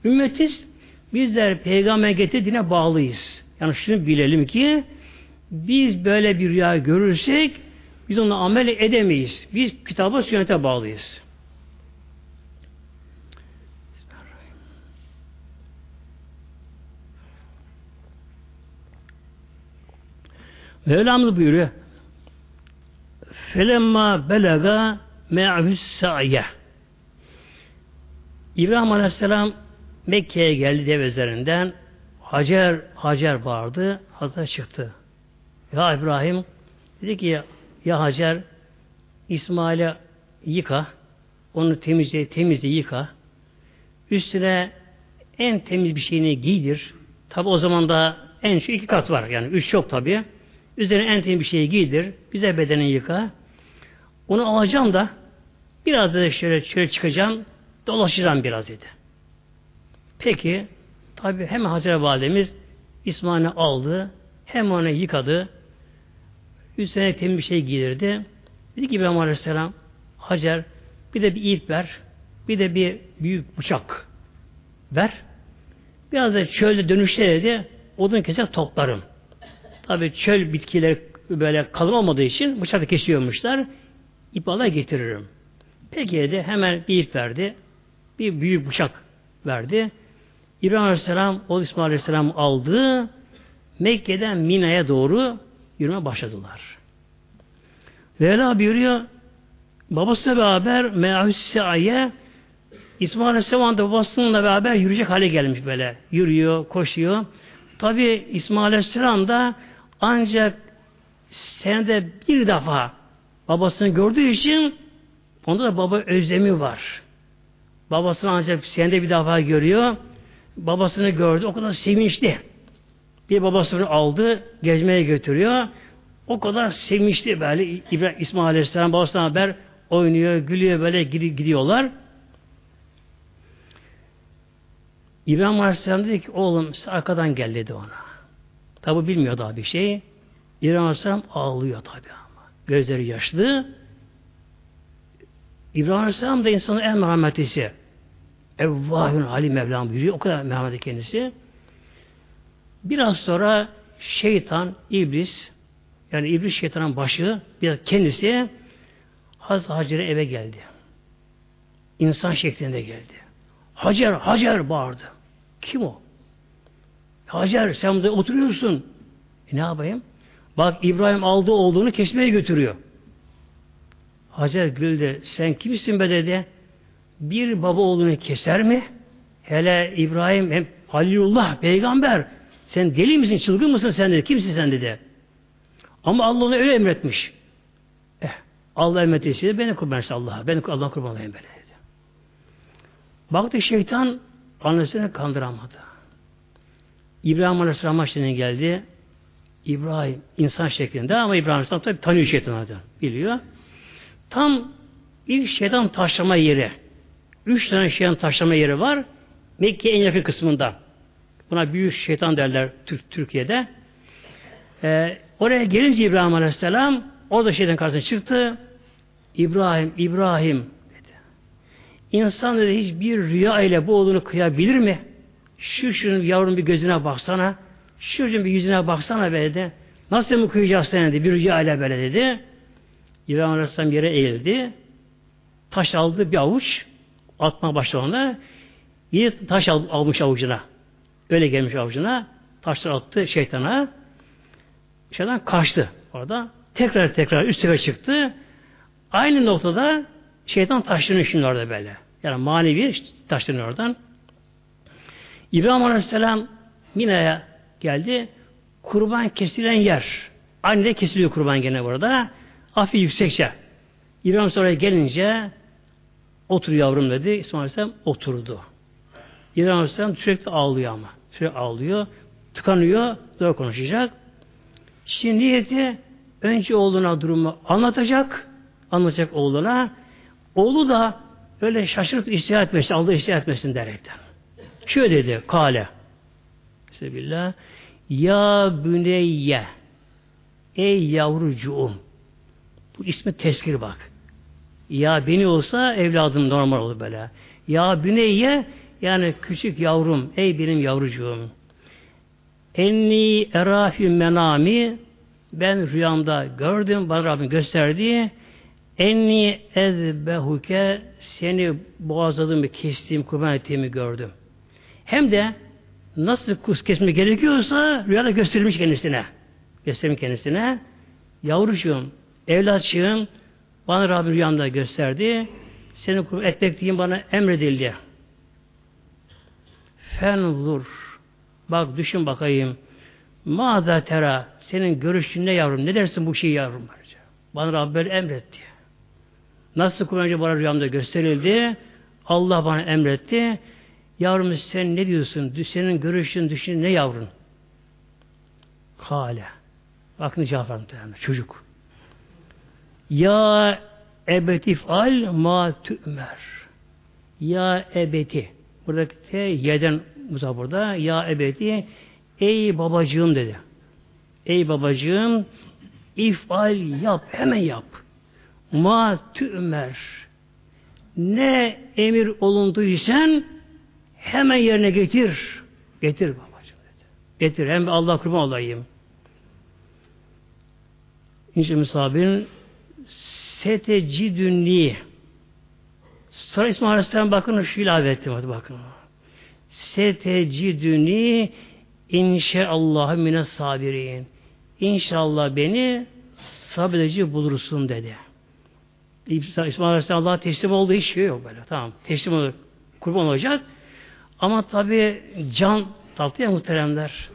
ümmetiz. Bizler peygamber getirdiğine bağlıyız. Yani şunu bilelim ki biz böyle bir rüya görürsek biz onunla amel edemeyiz. Biz kitaba sünnete bağlıyız. Mevlamız buyuruyor. Felemma belaga me'ahüs sa'ye İbrahim Aleyhisselam Mekke'ye geldi dev üzerinden Hacer, Hacer bağırdı. Hatta çıktı. Ya İbrahim dedi ki ya Hacer İsmail'e yıka. Onu temizle, temizle yıka. Üstüne en temiz bir şeyini giydir. Tabi o zaman da en şu iki kat var. Yani üç yok tabi. Üzerine en temiz bir şeyi giydir. Bize bedeni yıka. Onu alacağım da biraz da şöyle, şöyle çıkacağım. Dolaşacağım biraz dedi. Peki tabi hem Hacer Validemiz İsmail'i aldı. Hem onu yıkadı. Üstüne temiz bir şey giydirdi. Dedi ki İbrahim Aleyhisselam Hacer bir de bir ip ver. Bir de bir büyük bıçak ver. Biraz da çölde dönüşte dedi odun kesip toplarım. Tabi çöl bitkileri böyle kalın olmadığı için bıçakla kesiyormuşlar. İp ala getiririm. Peki dedi hemen bir ip verdi. Bir büyük bıçak verdi. İbrahim Aleyhisselam, o İsmail Aleyhisselam aldı. Mekke'den Mina'ya doğru yürüme başladılar. Vela buyuruyor babasıyla beraber Meahüsse'ye İsmail Aleyhisselam da babasıyla beraber yürüyecek hale gelmiş böyle. Yürüyor, koşuyor. Tabi İsmail Aleyhisselam da ancak senede bir defa babasını gördüğü için onda da baba özlemi var. Babasını ancak senede bir defa görüyor. Babasını gördü. O kadar sevinçli. Bir babasını aldı, gezmeye götürüyor. O kadar sevinçli böyle İbrahim, İsmail Aleyhisselam babasına haber oynuyor, gülüyor böyle gidiyorlar. İbrahim Aleyhisselam dedi ki oğlum arkadan gel dedi ona. Tabi bilmiyor daha bir şey. İbrahim Aleyhisselam ağlıyor tabi. Gözleri yaşlı. İbrahim Aleyhisselam da insanın en merhametlisi. Evvahün Ali Mevlam buyuruyor. O kadar merhametli kendisi. Biraz sonra şeytan, iblis yani iblis şeytanın başı bir kendisi Hazreti Hacer'e eve geldi. İnsan şeklinde geldi. Hacer, Hacer bağırdı. Kim o? Hacer sen burada oturuyorsun. E ne yapayım? Bak İbrahim aldı olduğunu kesmeye götürüyor. Hacer güldü. Sen kimsin be dedi. Bir baba oğlunu keser mi? Hele İbrahim hem Halilullah peygamber. Sen deli misin, çılgın mısın sen dedi. Kimsin sen dedi. Ama Allah onu öyle emretmiş. Eh, Allah emretmişse beni kurban işte Allah'a. Beni Allah kurban olayım böyle dedi. Baktı şeytan annesini kandıramadı. İbrahim Aleyhisselam'a şimdi geldi. İbrahim insan şeklinde ama İbrahim Aleyhisselam tabi tanıyor şeytanı biliyor. Tam ilk şeytan taşlama yeri. Üç tane şeytan taşlama yeri var. Mekke en yakın kısmında. Buna büyük şeytan derler Türk, Türkiye'de. Ee, oraya gelince İbrahim Aleyhisselam o da şeytan karşısına çıktı. İbrahim, İbrahim dedi. İnsan dedi hiçbir rüya ile bu oğlunu kıyabilir mi? Şu şunun yavrun bir gözüne baksana. Şu bir yüzüne baksana böyle de. Nasıl mı kıyacaksın dedi. Bir rüya ile böyle dedi. İbrahim Aleyhisselam yere eğildi. Taş aldı bir avuç. Atma başladı Bir taş al, almış avucuna. Öyle gelmiş avucuna. Taşlar attı şeytana. Şeytan kaçtı orada. Tekrar tekrar üstüne çıktı. Aynı noktada şeytan taşlarını şimdi orada böyle. Yani manevi taşlarını oradan. İbrahim Aleyhisselam Mina'ya geldi. Kurban kesilen yer. Aynı de kesiliyor kurban gene burada. Afi yüksekçe. İbrahim sonra gelince otur yavrum dedi. İsmail Aleyhisselam oturdu. İbrahim Aleyhisselam sürekli ağlıyor ama. Sürekli ağlıyor. Tıkanıyor. Doğru konuşacak. Şimdi niyeti önce oğluna durumu anlatacak. Anlatacak oğluna. Oğlu da öyle şaşırıp istihar etmesin, Allah istihar etmesin derekten. Şöyle dedi, kale. Bismillah. Ya büneyye. Ey yavrucuğum. Bu ismi tezkir bak. Ya beni olsa evladım normal olur böyle. Ya büneyye yani küçük yavrum, ey benim yavrucuğum. Enni erafil menami ben rüyamda gördüm, bana Rabbim gösterdi. Enni ezbehuke seni boğazladığımı, kestiğim, kurban ettiğimi gördüm. Hem de nasıl kus kesme gerekiyorsa rüyada gösterilmiş kendisine. Göstermiş kendisine. Yavrucuğum, evlatçığım bana Rabbim rüyamda gösterdi. Seni kurban etmek diyeyim bana emredildi. Fenzur. Bak düşün bakayım. Mâzâ tera. Senin görüşün ne yavrum? Ne dersin bu şeyi yavrum? Bana Rabbim emretti. Nasıl Kur'an'ca bana rüyamda gösterildi? Allah bana emretti. Yavrum sen ne diyorsun? Senin görüşün, düşünün ne yavrun? Kale. Bakın cevap verdi çocuk. Ya ebetif al ma tümer. Ya ebeti. Buradaki te yeden Musa burada. Ya ebeti ey babacığım dedi. Ey babacığım ifal yap. Hemen yap. Ma tümer. Ne emir olunduysan hemen yerine getir. Getir babacığım dedi. Getir. Hem Allah kurban olayım. İnşallah misafirin setecidünni Sonra İsmail Aleyhisselam bakın şu ilave ettim. Hadi bakın. Setecidünni inşaallah mine sabirin. İnşallah beni sabredici bulursun dedi. İsmail Aleyhisselam Allah'a teslim olduğu hiç şey yok böyle. Tamam. Teslim olur. Kurban olacak. Ama tabi can tatlı ya muhteremler.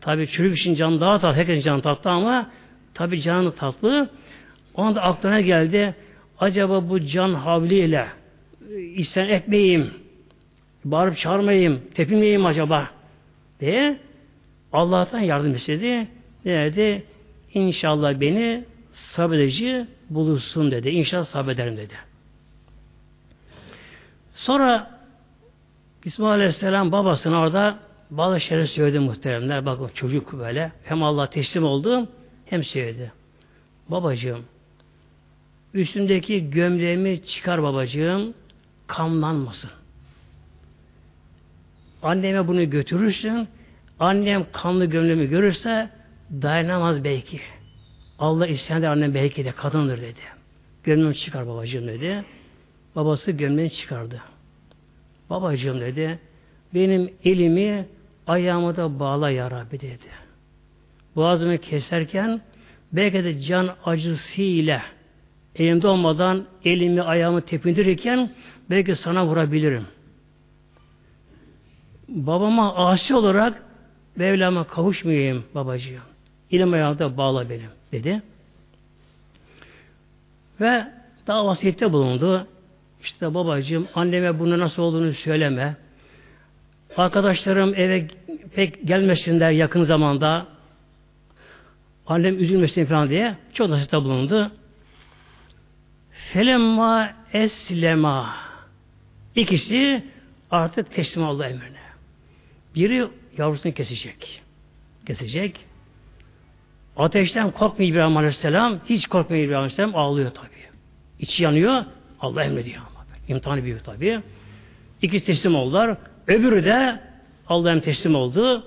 Tabi çürük için can daha tatlı. Herkesin can tatlı ama tabi canı tatlı. O anda aklına geldi. Acaba bu can havliyle isyan etmeyeyim, bağırıp çağırmayayım, tepinmeyeyim acaba diye Allah'tan yardım istedi. Dedi? İnşallah beni sabredici bulursun dedi. İnşallah sabrederim dedi. Sonra İsmail Aleyhisselam babasına orada bazı şeyler söyledi muhteremler. Bakın çocuk böyle. Hem Allah teslim oldu hem söyledi. Babacığım üstündeki gömleğimi çıkar babacığım kanlanmasın. Anneme bunu götürürsün. Annem kanlı gömleğimi görürse dayanamaz belki. Allah isyan eder annem belki de kadındır dedi. Gömleğini çıkar babacığım dedi. Babası gömleğini çıkardı. Babacığım dedi. Benim elimi ayağımı da bağla ya Rabbi dedi. Boğazımı keserken belki de can acısıyla elimde olmadan elimi ayağımı tepindirirken belki sana vurabilirim. Babama asi olarak Mevlam'a kavuşmayayım babacığım. İlim ayağımda bağla benim dedi. Ve daha vasiyette bulundu. İşte babacığım anneme bunu nasıl olduğunu söyleme. Arkadaşlarım eve pek gelmesinler yakın zamanda. Annem üzülmesin falan diye çok nasihatte bulundu. Felemma eslema İkisi artık teslim oldu emrine. Biri yavrusunu kesecek. Kesecek. Ateşten korkmuyor İbrahim Aleyhisselam. Hiç korkmuyor İbrahim Aleyhisselam. Ağlıyor tabi. İçi yanıyor. Allah emrediyor ama. İmtihanı büyük tabi. İkisi teslim oldular. Öbürü de Allah'ın teslim oldu.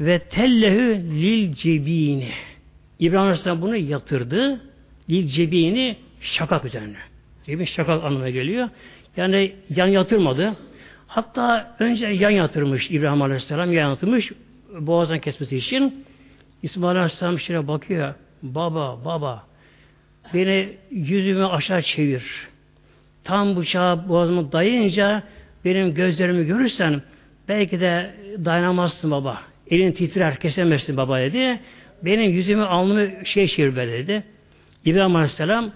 Ve tellehü lil cebini. İbrahim Aleyhisselam bunu yatırdı. Lil cebini şakak üzerine. Cebin şakak anlamına geliyor. Yani yan yatırmadı. Hatta önce yan yatırmış İbrahim Aleyhisselam yan yatırmış boğazdan kesmesi için. İsmail Aleyhisselam şöyle bakıyor. Baba, baba beni yüzümü aşağı çevir. Tam bıçağı boğazıma dayayınca benim gözlerimi görürsen belki de dayanamazsın baba. Elin titrer, kesemezsin baba dedi. Benim yüzümü alnımı şey çevir be dedi. İbrahim Aleyhisselam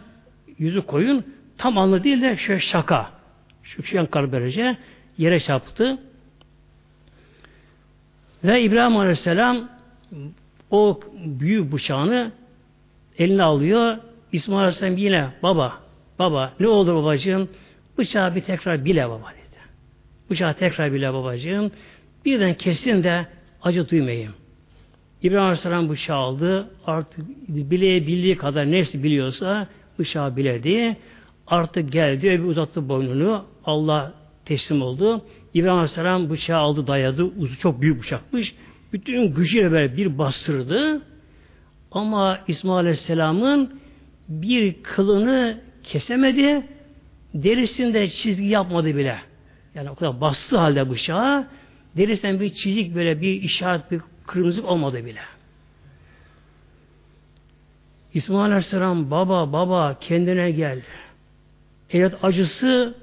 yüzü koyun tam alnı değil de şöyle şaka. Şu şu kar böylece yere çarptı. Ve İbrahim Aleyhisselam o büyük bıçağını eline alıyor. İsmail Aleyhisselam yine baba, baba ne olur babacığım bıçağı bir tekrar bile baba dedi. Bıçağı tekrar bile babacığım birden kesin de acı duymayayım. İbrahim Aleyhisselam bıçağı aldı. Artık bileye bildiği kadar nefsi biliyorsa bıçağı biledi. Artık geldi ve uzattı boynunu. Allah teslim oldu. İbrahim Aleyhisselam bıçağı aldı dayadı. Uzu çok büyük bıçakmış. Bütün gücüyle böyle bir bastırdı. Ama İsmail Aleyhisselam'ın bir kılını kesemedi. Derisinde çizgi yapmadı bile. Yani o kadar bastı halde bıçağı derisinden bir çizik böyle bir işaret bir kırmızı olmadı bile. İsmail Aleyhisselam baba baba kendine gel. Evet acısı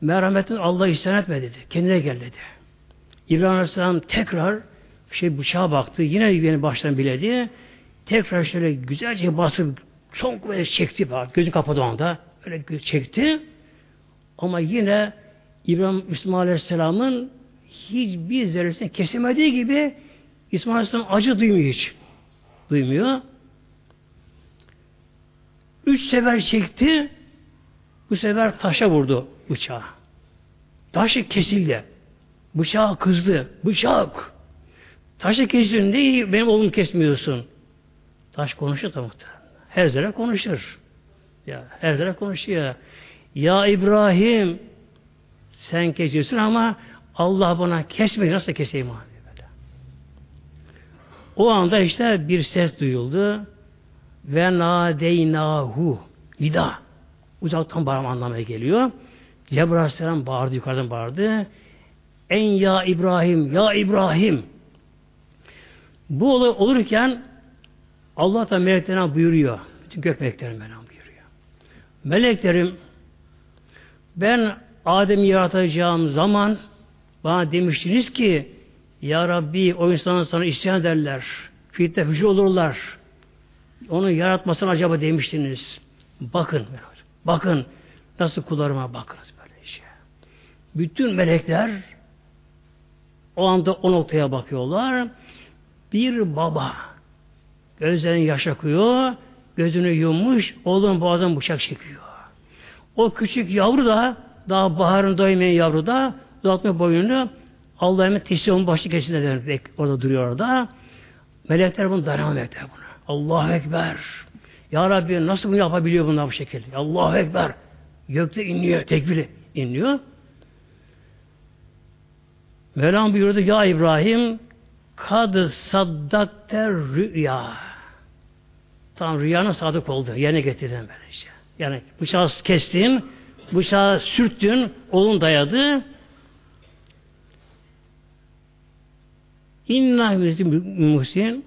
merhametin Allah isyan etme dedi. Kendine gel dedi. İbrahim Aleyhisselam tekrar şey bıçağa baktı. Yine beni baştan biledi. Tekrar şöyle güzelce basıp son kuvvetle çekti. Gözü kapadı anda. Öyle çekti. Ama yine İbrahim İsmail Aleyhisselam'ın hiçbir zerresini kesemediği gibi İsmail Aleyhisselam acı duymuyor hiç. Duymuyor. Üç sefer çekti. Bu sefer taşa vurdu bıçağı. Taşı kesildi. Bıçağı kızdı. Bıçak. Taşı kesildi. Ne benim oğlumu kesmiyorsun? Taş konuşuyor tabii. Her zerre konuşur. Ya her zerre konuşuyor. Ya İbrahim sen kesiyorsun ama Allah bana kesme nasıl keseyim abi böyle. O anda işte bir ses duyuldu ve nadeynahu nida uzaktan bağırma anlamaya geliyor. Cebrail Aleyhisselam bağırdı, yukarıdan bağırdı. En ya İbrahim, ya İbrahim. Bu olay olurken Allah da meleklerine buyuruyor. Bütün gök meleklerine buyuruyor. Meleklerim ben Adem'i yaratacağım zaman bana demiştiniz ki Ya Rabbi o insanın sana isyan ederler. Fitne fücü olurlar. Onu yaratmasın acaba demiştiniz. Bakın. Bakın nasıl kullarıma bakınız böyle şey. Bütün melekler o anda o noktaya bakıyorlar. Bir baba gözlerini yaş akıyor, gözünü yummuş, oğlun boğazından bıçak çekiyor. O küçük yavru da daha baharın doymayan yavru da uzatma boyunu Allah'a emanet teslim başı geçinde demek orada duruyor orada. Melekler bunu dayanamıyorlar buna. Allahu Ekber. Ya Rabbi nasıl bunu yapabiliyor bunlar bu şekilde? Allahu Ekber. Gökte inliyor, tekbiri inliyor. Mevlam buyurdu ya İbrahim kad saddakter rüya. Tam rüyana sadık oldu. Yerine getirdin böylece. Yani bıçağı kestin, bıçağı sürttün, oğlun dayadı. İnna muhsin.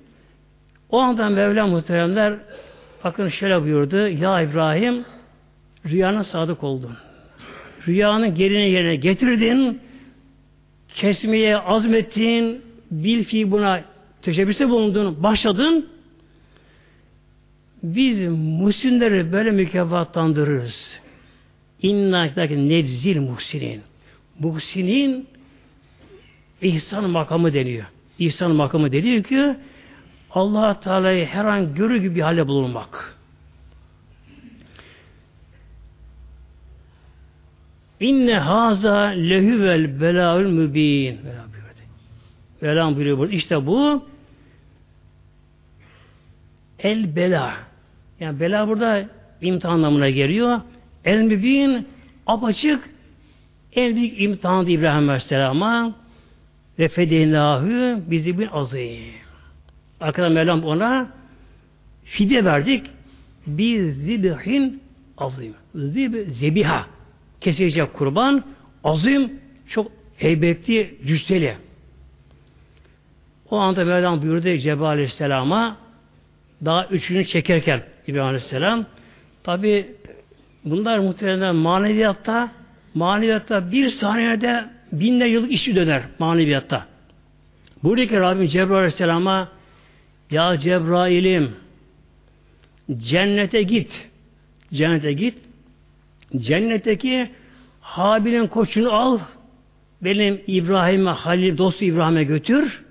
O anda Mevla muhteremler bakın şöyle buyurdu. Ya İbrahim rüyana sadık oldun. Rüyanın geline yerine getirdin. Kesmeye azmettin. Bil fi buna teşebbüste bulundun. Başladın. Biz muhsinleri böyle mükafatlandırırız. İnna nevzil muhsinin. Muhsinin ihsan makamı deniyor. İhsan makamı deniyor ki allah Teala'yı her an görür gibi bir hale bulunmak. İnne haza lehüvel belaül mübin. Velam buyuruyor burada. İşte bu el bela. Yani bela burada imtihan anlamına geliyor. El mübin apaçık en büyük imtihandı İbrahim Aleyhisselam'a ve fedeynâhü bizi bir azim. Arkadan Mevlam ona fide verdik. Bir zibhin azim. Zib, zebiha. Kesilecek kurban. Azim. Çok heybetli, cüsseli. O anda Mevlam buyurdu Cebrail Aleyhisselam'a daha üçünü çekerken İbrahim Aleyhisselam tabi bunlar muhtemelen maneviyatta maneviyatta bir saniyede binler yıllık işi döner maneviyatta. Buradaki Rabbim Cebrail Aleyhisselam'a ya Cebrail'im cennete git. Cennete git. Cennetteki Habil'in koçunu al. Benim İbrahim'e, Halil dostu İbrahim'e götür.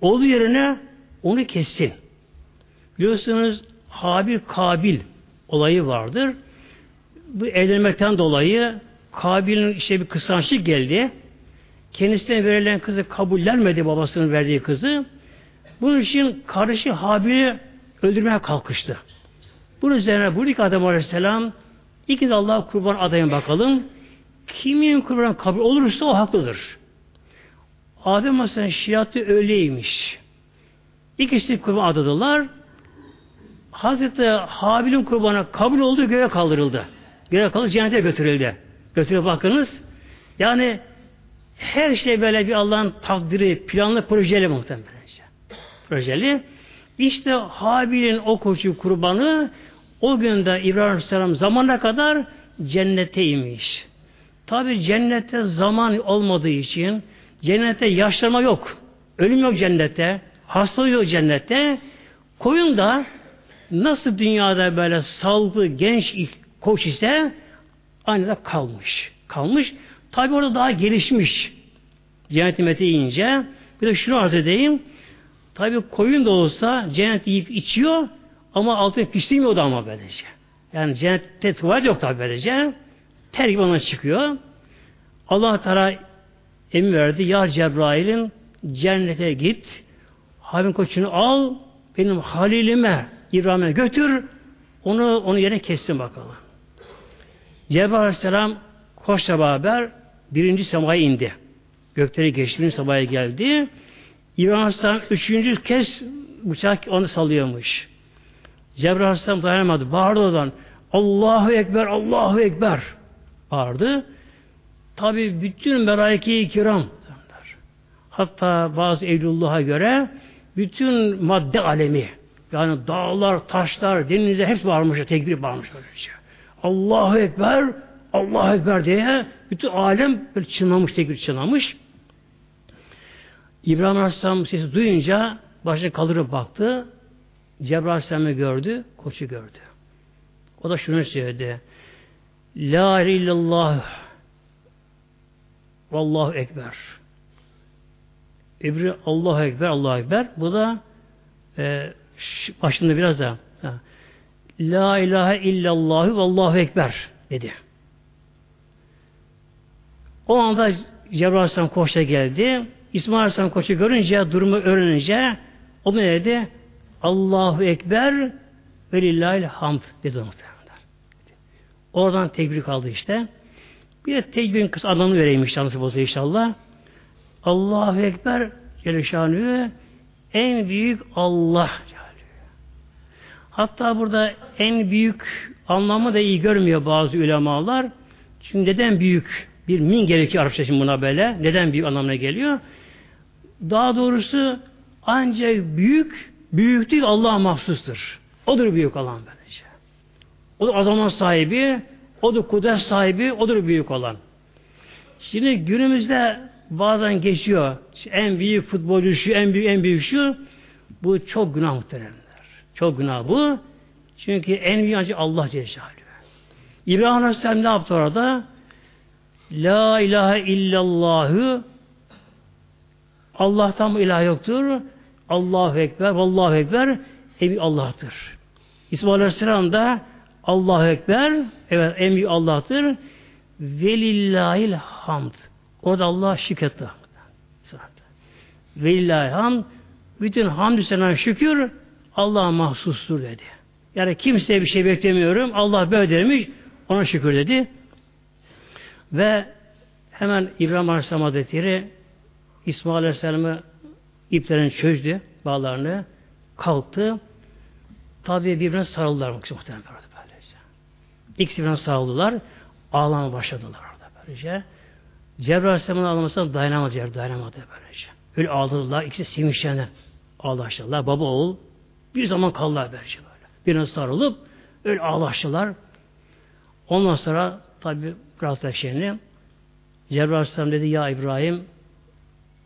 Olduğu yerine onu kessin. Biliyorsunuz Habil Kabil olayı vardır. Bu evlenmekten dolayı Kabil'in işte bir kıskançlık geldi. Kendisine verilen kızı kabullenmedi babasının verdiği kızı. Bunun için kardeşi Habil'i öldürmeye kalkıştı. Bunun üzerine buradaki Adem Aleyhisselam iki de Allah kurban adayın bakalım. Kimin kurban kabul olursa o haklıdır. Adem Aleyhisselam şiatı öyleymiş. İkisi kurban adadılar. Hazreti Habil'in kurbanı kabul olduğu göğe kaldırıldı. Göğe kaldırıldı, cennete götürüldü. Götürüp bakınız. Yani her şey böyle bir Allah'ın takdiri, planlı, projeli muhtemelen. Projeli. İşte Habil'in o koçu kurbanı o günde İbrahim Aleyhisselam zamana kadar cennetteymiş. Tabi cennette zaman olmadığı için cennette yaşlanma yok. Ölüm yok cennette. Hastalık yok cennette. Koyun da nasıl dünyada böyle sağlıklı genç koç ise aynı da kalmış. Kalmış. Tabi orada daha gelişmiş. Cennet nimeti yiyince. Bir de şunu arz edeyim. Tabi koyun da olsa cennet yiyip içiyor ama altına pişirmiyor da ama böylece. Yani cennette tuvalet yok tabi böylece. Ter gibi ona çıkıyor. Allah Teala emin verdi. Ya Cebrail'in cennete git. Habibin koçunu al. Benim halilime İbrahim'e götür. Onu onu yerine kessin bakalım. Cebrail Aleyhisselam koçla beraber birinci semaya indi. Gökleri geçti, birinci semaya geldi. İbrahim Aleyhisselam üçüncü kez bıçak onu salıyormuş. Cebrail Aleyhisselam dayanamadı. Bağırdı oradan. Allahu Ekber, Allahu Ekber. Bağırdı. Tabi bütün melaike-i kiram hatta bazı Evlullah'a göre bütün madde alemi yani dağlar, taşlar, denize hepsi varmış, tekbir varmış böylece. Allahu Ekber, Allahu Ekber diye bütün alem böyle çınlamış, tekbir çınlamış. İbrahim Aleyhisselam sesi duyunca başını kaldırıp baktı. Cebrail Aleyhisselam'ı gördü, koçu gördü. O da şunu söyledi. La illallah Vallahu Ekber. Ebri Allahu Ekber, Allahu Ekber. Bu da e, başında biraz da ha. La ilahe illallahu Allahu Ekber dedi. O anda Cebrail Aleyhisselam koşta geldi. İsmail Aleyhisselam koçu görünce, durumu öğrenince o ne dedi? Allahu Ekber ve lillahil hamd dedi muhtemelen. Oradan tekbir kaldı işte. Bir de tekbirin kısa adını vereyim inşallah, inşallah. Allahu Ekber Celle en büyük Allah. Hatta burada en büyük anlamı da iyi görmüyor bazı ulemalar. Çünkü neden büyük? Bir min gerekiyor Arapça için buna böyle. Neden büyük anlamına geliyor? Daha doğrusu ancak büyük, büyüklük Allah'a mahsustur. Odur büyük olan böylece. Odur azamat sahibi, odur kudret sahibi, odur büyük olan. Şimdi günümüzde bazen geçiyor. En büyük futbolcu şu, en büyük, en büyük şu. Bu çok günah muhteremler. Çok günah bu. Çünkü en büyük ancak Allah Celle İbrahim Aleyhisselam ne yaptı orada? La ilahe illallahü Allah'tan mı ilah yoktur? Allahu Ekber, Vallahu Ekber, evi Allah'tır. İsmail Aleyhisselam da Allahu Ekber, evet en büyük Allah'tır. Velillahil hamd. Orada Allah şirketti. Velillahil hamd. Bütün hamdü senan şükür Allah'a mahsustur dedi. Yani kimseye bir şey beklemiyorum. Allah böyle demiş. Ona şükür dedi. Ve hemen İbrahim Aleyhisselam Hazretleri İsmail Aleyhisselam'ı iplerini çözdü, bağlarını, kalktı. Tabi birbirine sarıldılar muhtemelen böylece. İkisi birbirine sarıldılar, ağlamaya başladılar orada böylece. Cebrail Aleyhisselam'ın ağlamasına dayanamadı, Cebrail dayanamadı böylece. Öyle ağladılar, ikisi sevinçlerinden ağlaştılar. Baba oğul bir zaman kaldılar böylece böyle. Birine sarılıp öyle ağlaştılar. Ondan sonra tabi şeyini Cebrail Aleyhisselam dedi ya İbrahim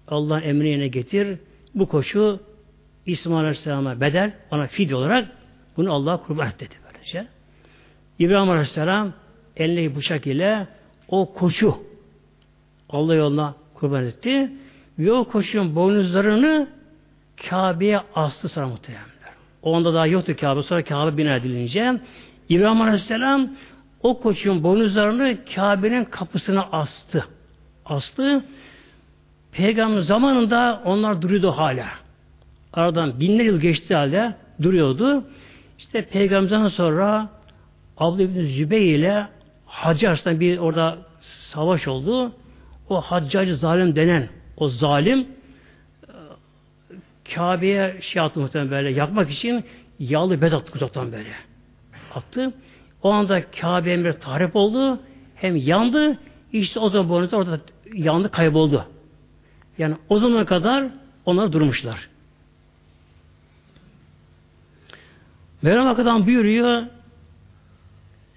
Allah'ın emrini yerine getir. Bu koşu İsmail Aleyhisselam'a bedel, ona fidye olarak bunu Allah'a kurban et dedi böylece. İbrahim Aleyhisselam eline bıçak ile o koçu Allah yoluna kurban etti. Ve o koçun boynuzlarını Kabe'ye astı sonra muhtemelenler. O anda daha yoktu Kabe. Sonra Kabe bina edilince İbrahim Aleyhisselam o koçun boynuzlarını Kabe'nin kapısına astı. Astı. Peygamber zamanında onlar duruyordu hala. Aradan binler yıl geçti halde duruyordu. İşte peygamberden sonra Abdü İbni Zübey ile Hacı arasında bir orada savaş oldu. O Haccacı zalim denen o zalim Kabe'ye şey attı muhtemelen böyle yakmak için yağlı bez attı uzaktan böyle. Attı. O anda Kabe emri tahrip oldu. Hem yandı. İşte o zaman boynuzda orada yandı kayboldu. Yani o zamana kadar onlar durmuşlar. Mevlam Hakikaten buyuruyor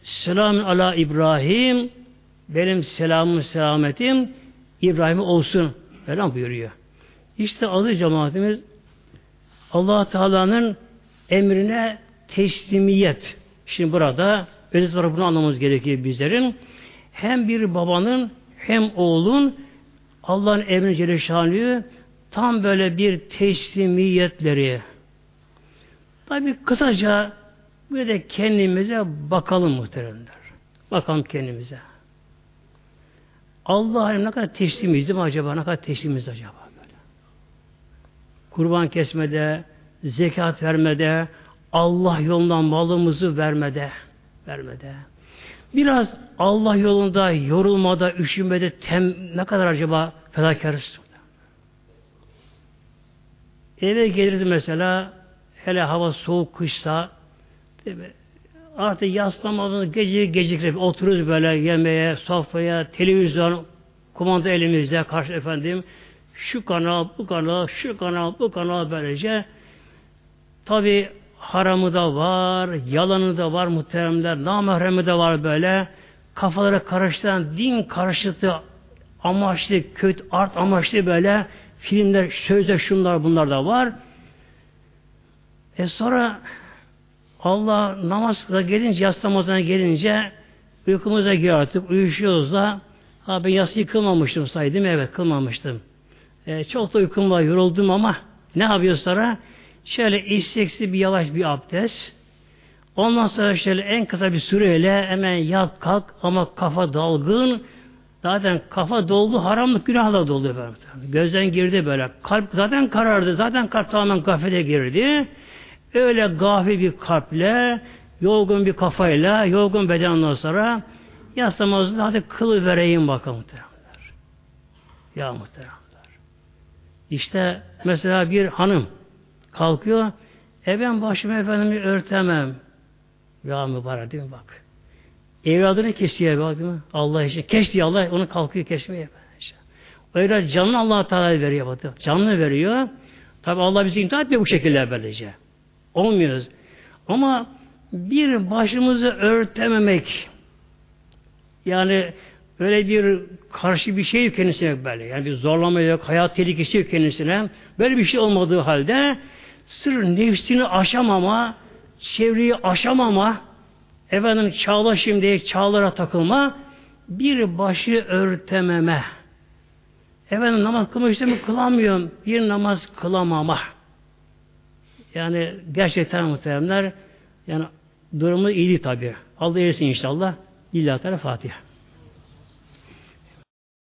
Selamün ala İbrahim benim selamım selametim İbrahim'e olsun. Mevlam buyuruyor. İşte adı cemaatimiz allah Teala'nın emrine teslimiyet. Şimdi burada özel olarak bunu anlamamız gerekiyor bizlerin. Hem bir babanın hem oğlun Allah'ın emri Celle tam böyle bir teslimiyetleri. Tabi kısaca bir de kendimize bakalım muhteremler. Bakalım kendimize. Allah'a ne kadar teslimiz mi acaba? Ne kadar teslimiz acaba? Kurban kesmede, zekat vermede, Allah yolundan malımızı vermede, vermede. Biraz Allah yolunda yorulmada, üşümede tem ne kadar acaba fedakarız? Eve gelirdi mesela hele hava soğuk kışsa artık yaslamadığımız gece geciktirip otururuz böyle yemeğe, sofraya, televizyon, kumanda elimizde karşı efendim şu kanal, bu kanal, şu kanal, bu kanal böylece tabi haramı da var, yalanı da var muhteremler, namahremi de var böyle. Kafaları karıştıran din karşıtı amaçlı, kötü, art amaçlı böyle filmler, sözler, şunlar bunlar da var. E sonra Allah namaza gelince, yas gelince uykumuza giriyor artık, uyuşuyoruz da ha ben yasıyı kılmamıştım saydım, evet kılmamıştım. E, çok da uykum var, yoruldum ama ne yapıyor sonra? Şöyle isteksiz bir yavaş bir abdest. Ondan sonra şöyle en kısa bir süreyle hemen yat kalk ama kafa dalgın. Zaten kafa doldu, haramlık günahla doldu. Böyle. Gözden girdi böyle. Kalp zaten karardı. Zaten kalp tamamen gafete girdi. Öyle gafil bir kalple, yorgun bir kafayla, yorgun bedenle sonra yaslamazdı. Hadi kılı vereyim bakalım muhteremler. Ya muhteremler. İşte mesela bir hanım kalkıyor, E ben başımı efendimi örtemem. Ya mübarek değil mi bak. Evladını kesiyor bak değil mi? Allah işte. Keş diye Allah onu kalkıyor kesmeye. O evlat canını allah Teala veriyor. Bak. Canını veriyor. Tabi Allah bizi imtihan etmiyor bu şekilde böylece. Olmuyoruz. Ama bir başımızı örtememek yani öyle bir karşı bir şey kendisine yok böyle. Yani bir zorlama yok, hayat tehlikesi yok kendisine. Böyle bir şey olmadığı halde sır nefsini aşamama, çevreyi aşamama, efendim çağlaşayım diye çağlara takılma, bir başı örtememe. Efendim namaz kılmak istemiyorum, kılamıyorum. Bir namaz kılamama. Yani gerçekten muhteremler yani durumu iyi tabi. Allah eylesin inşallah. Lillahi Teala Fatiha.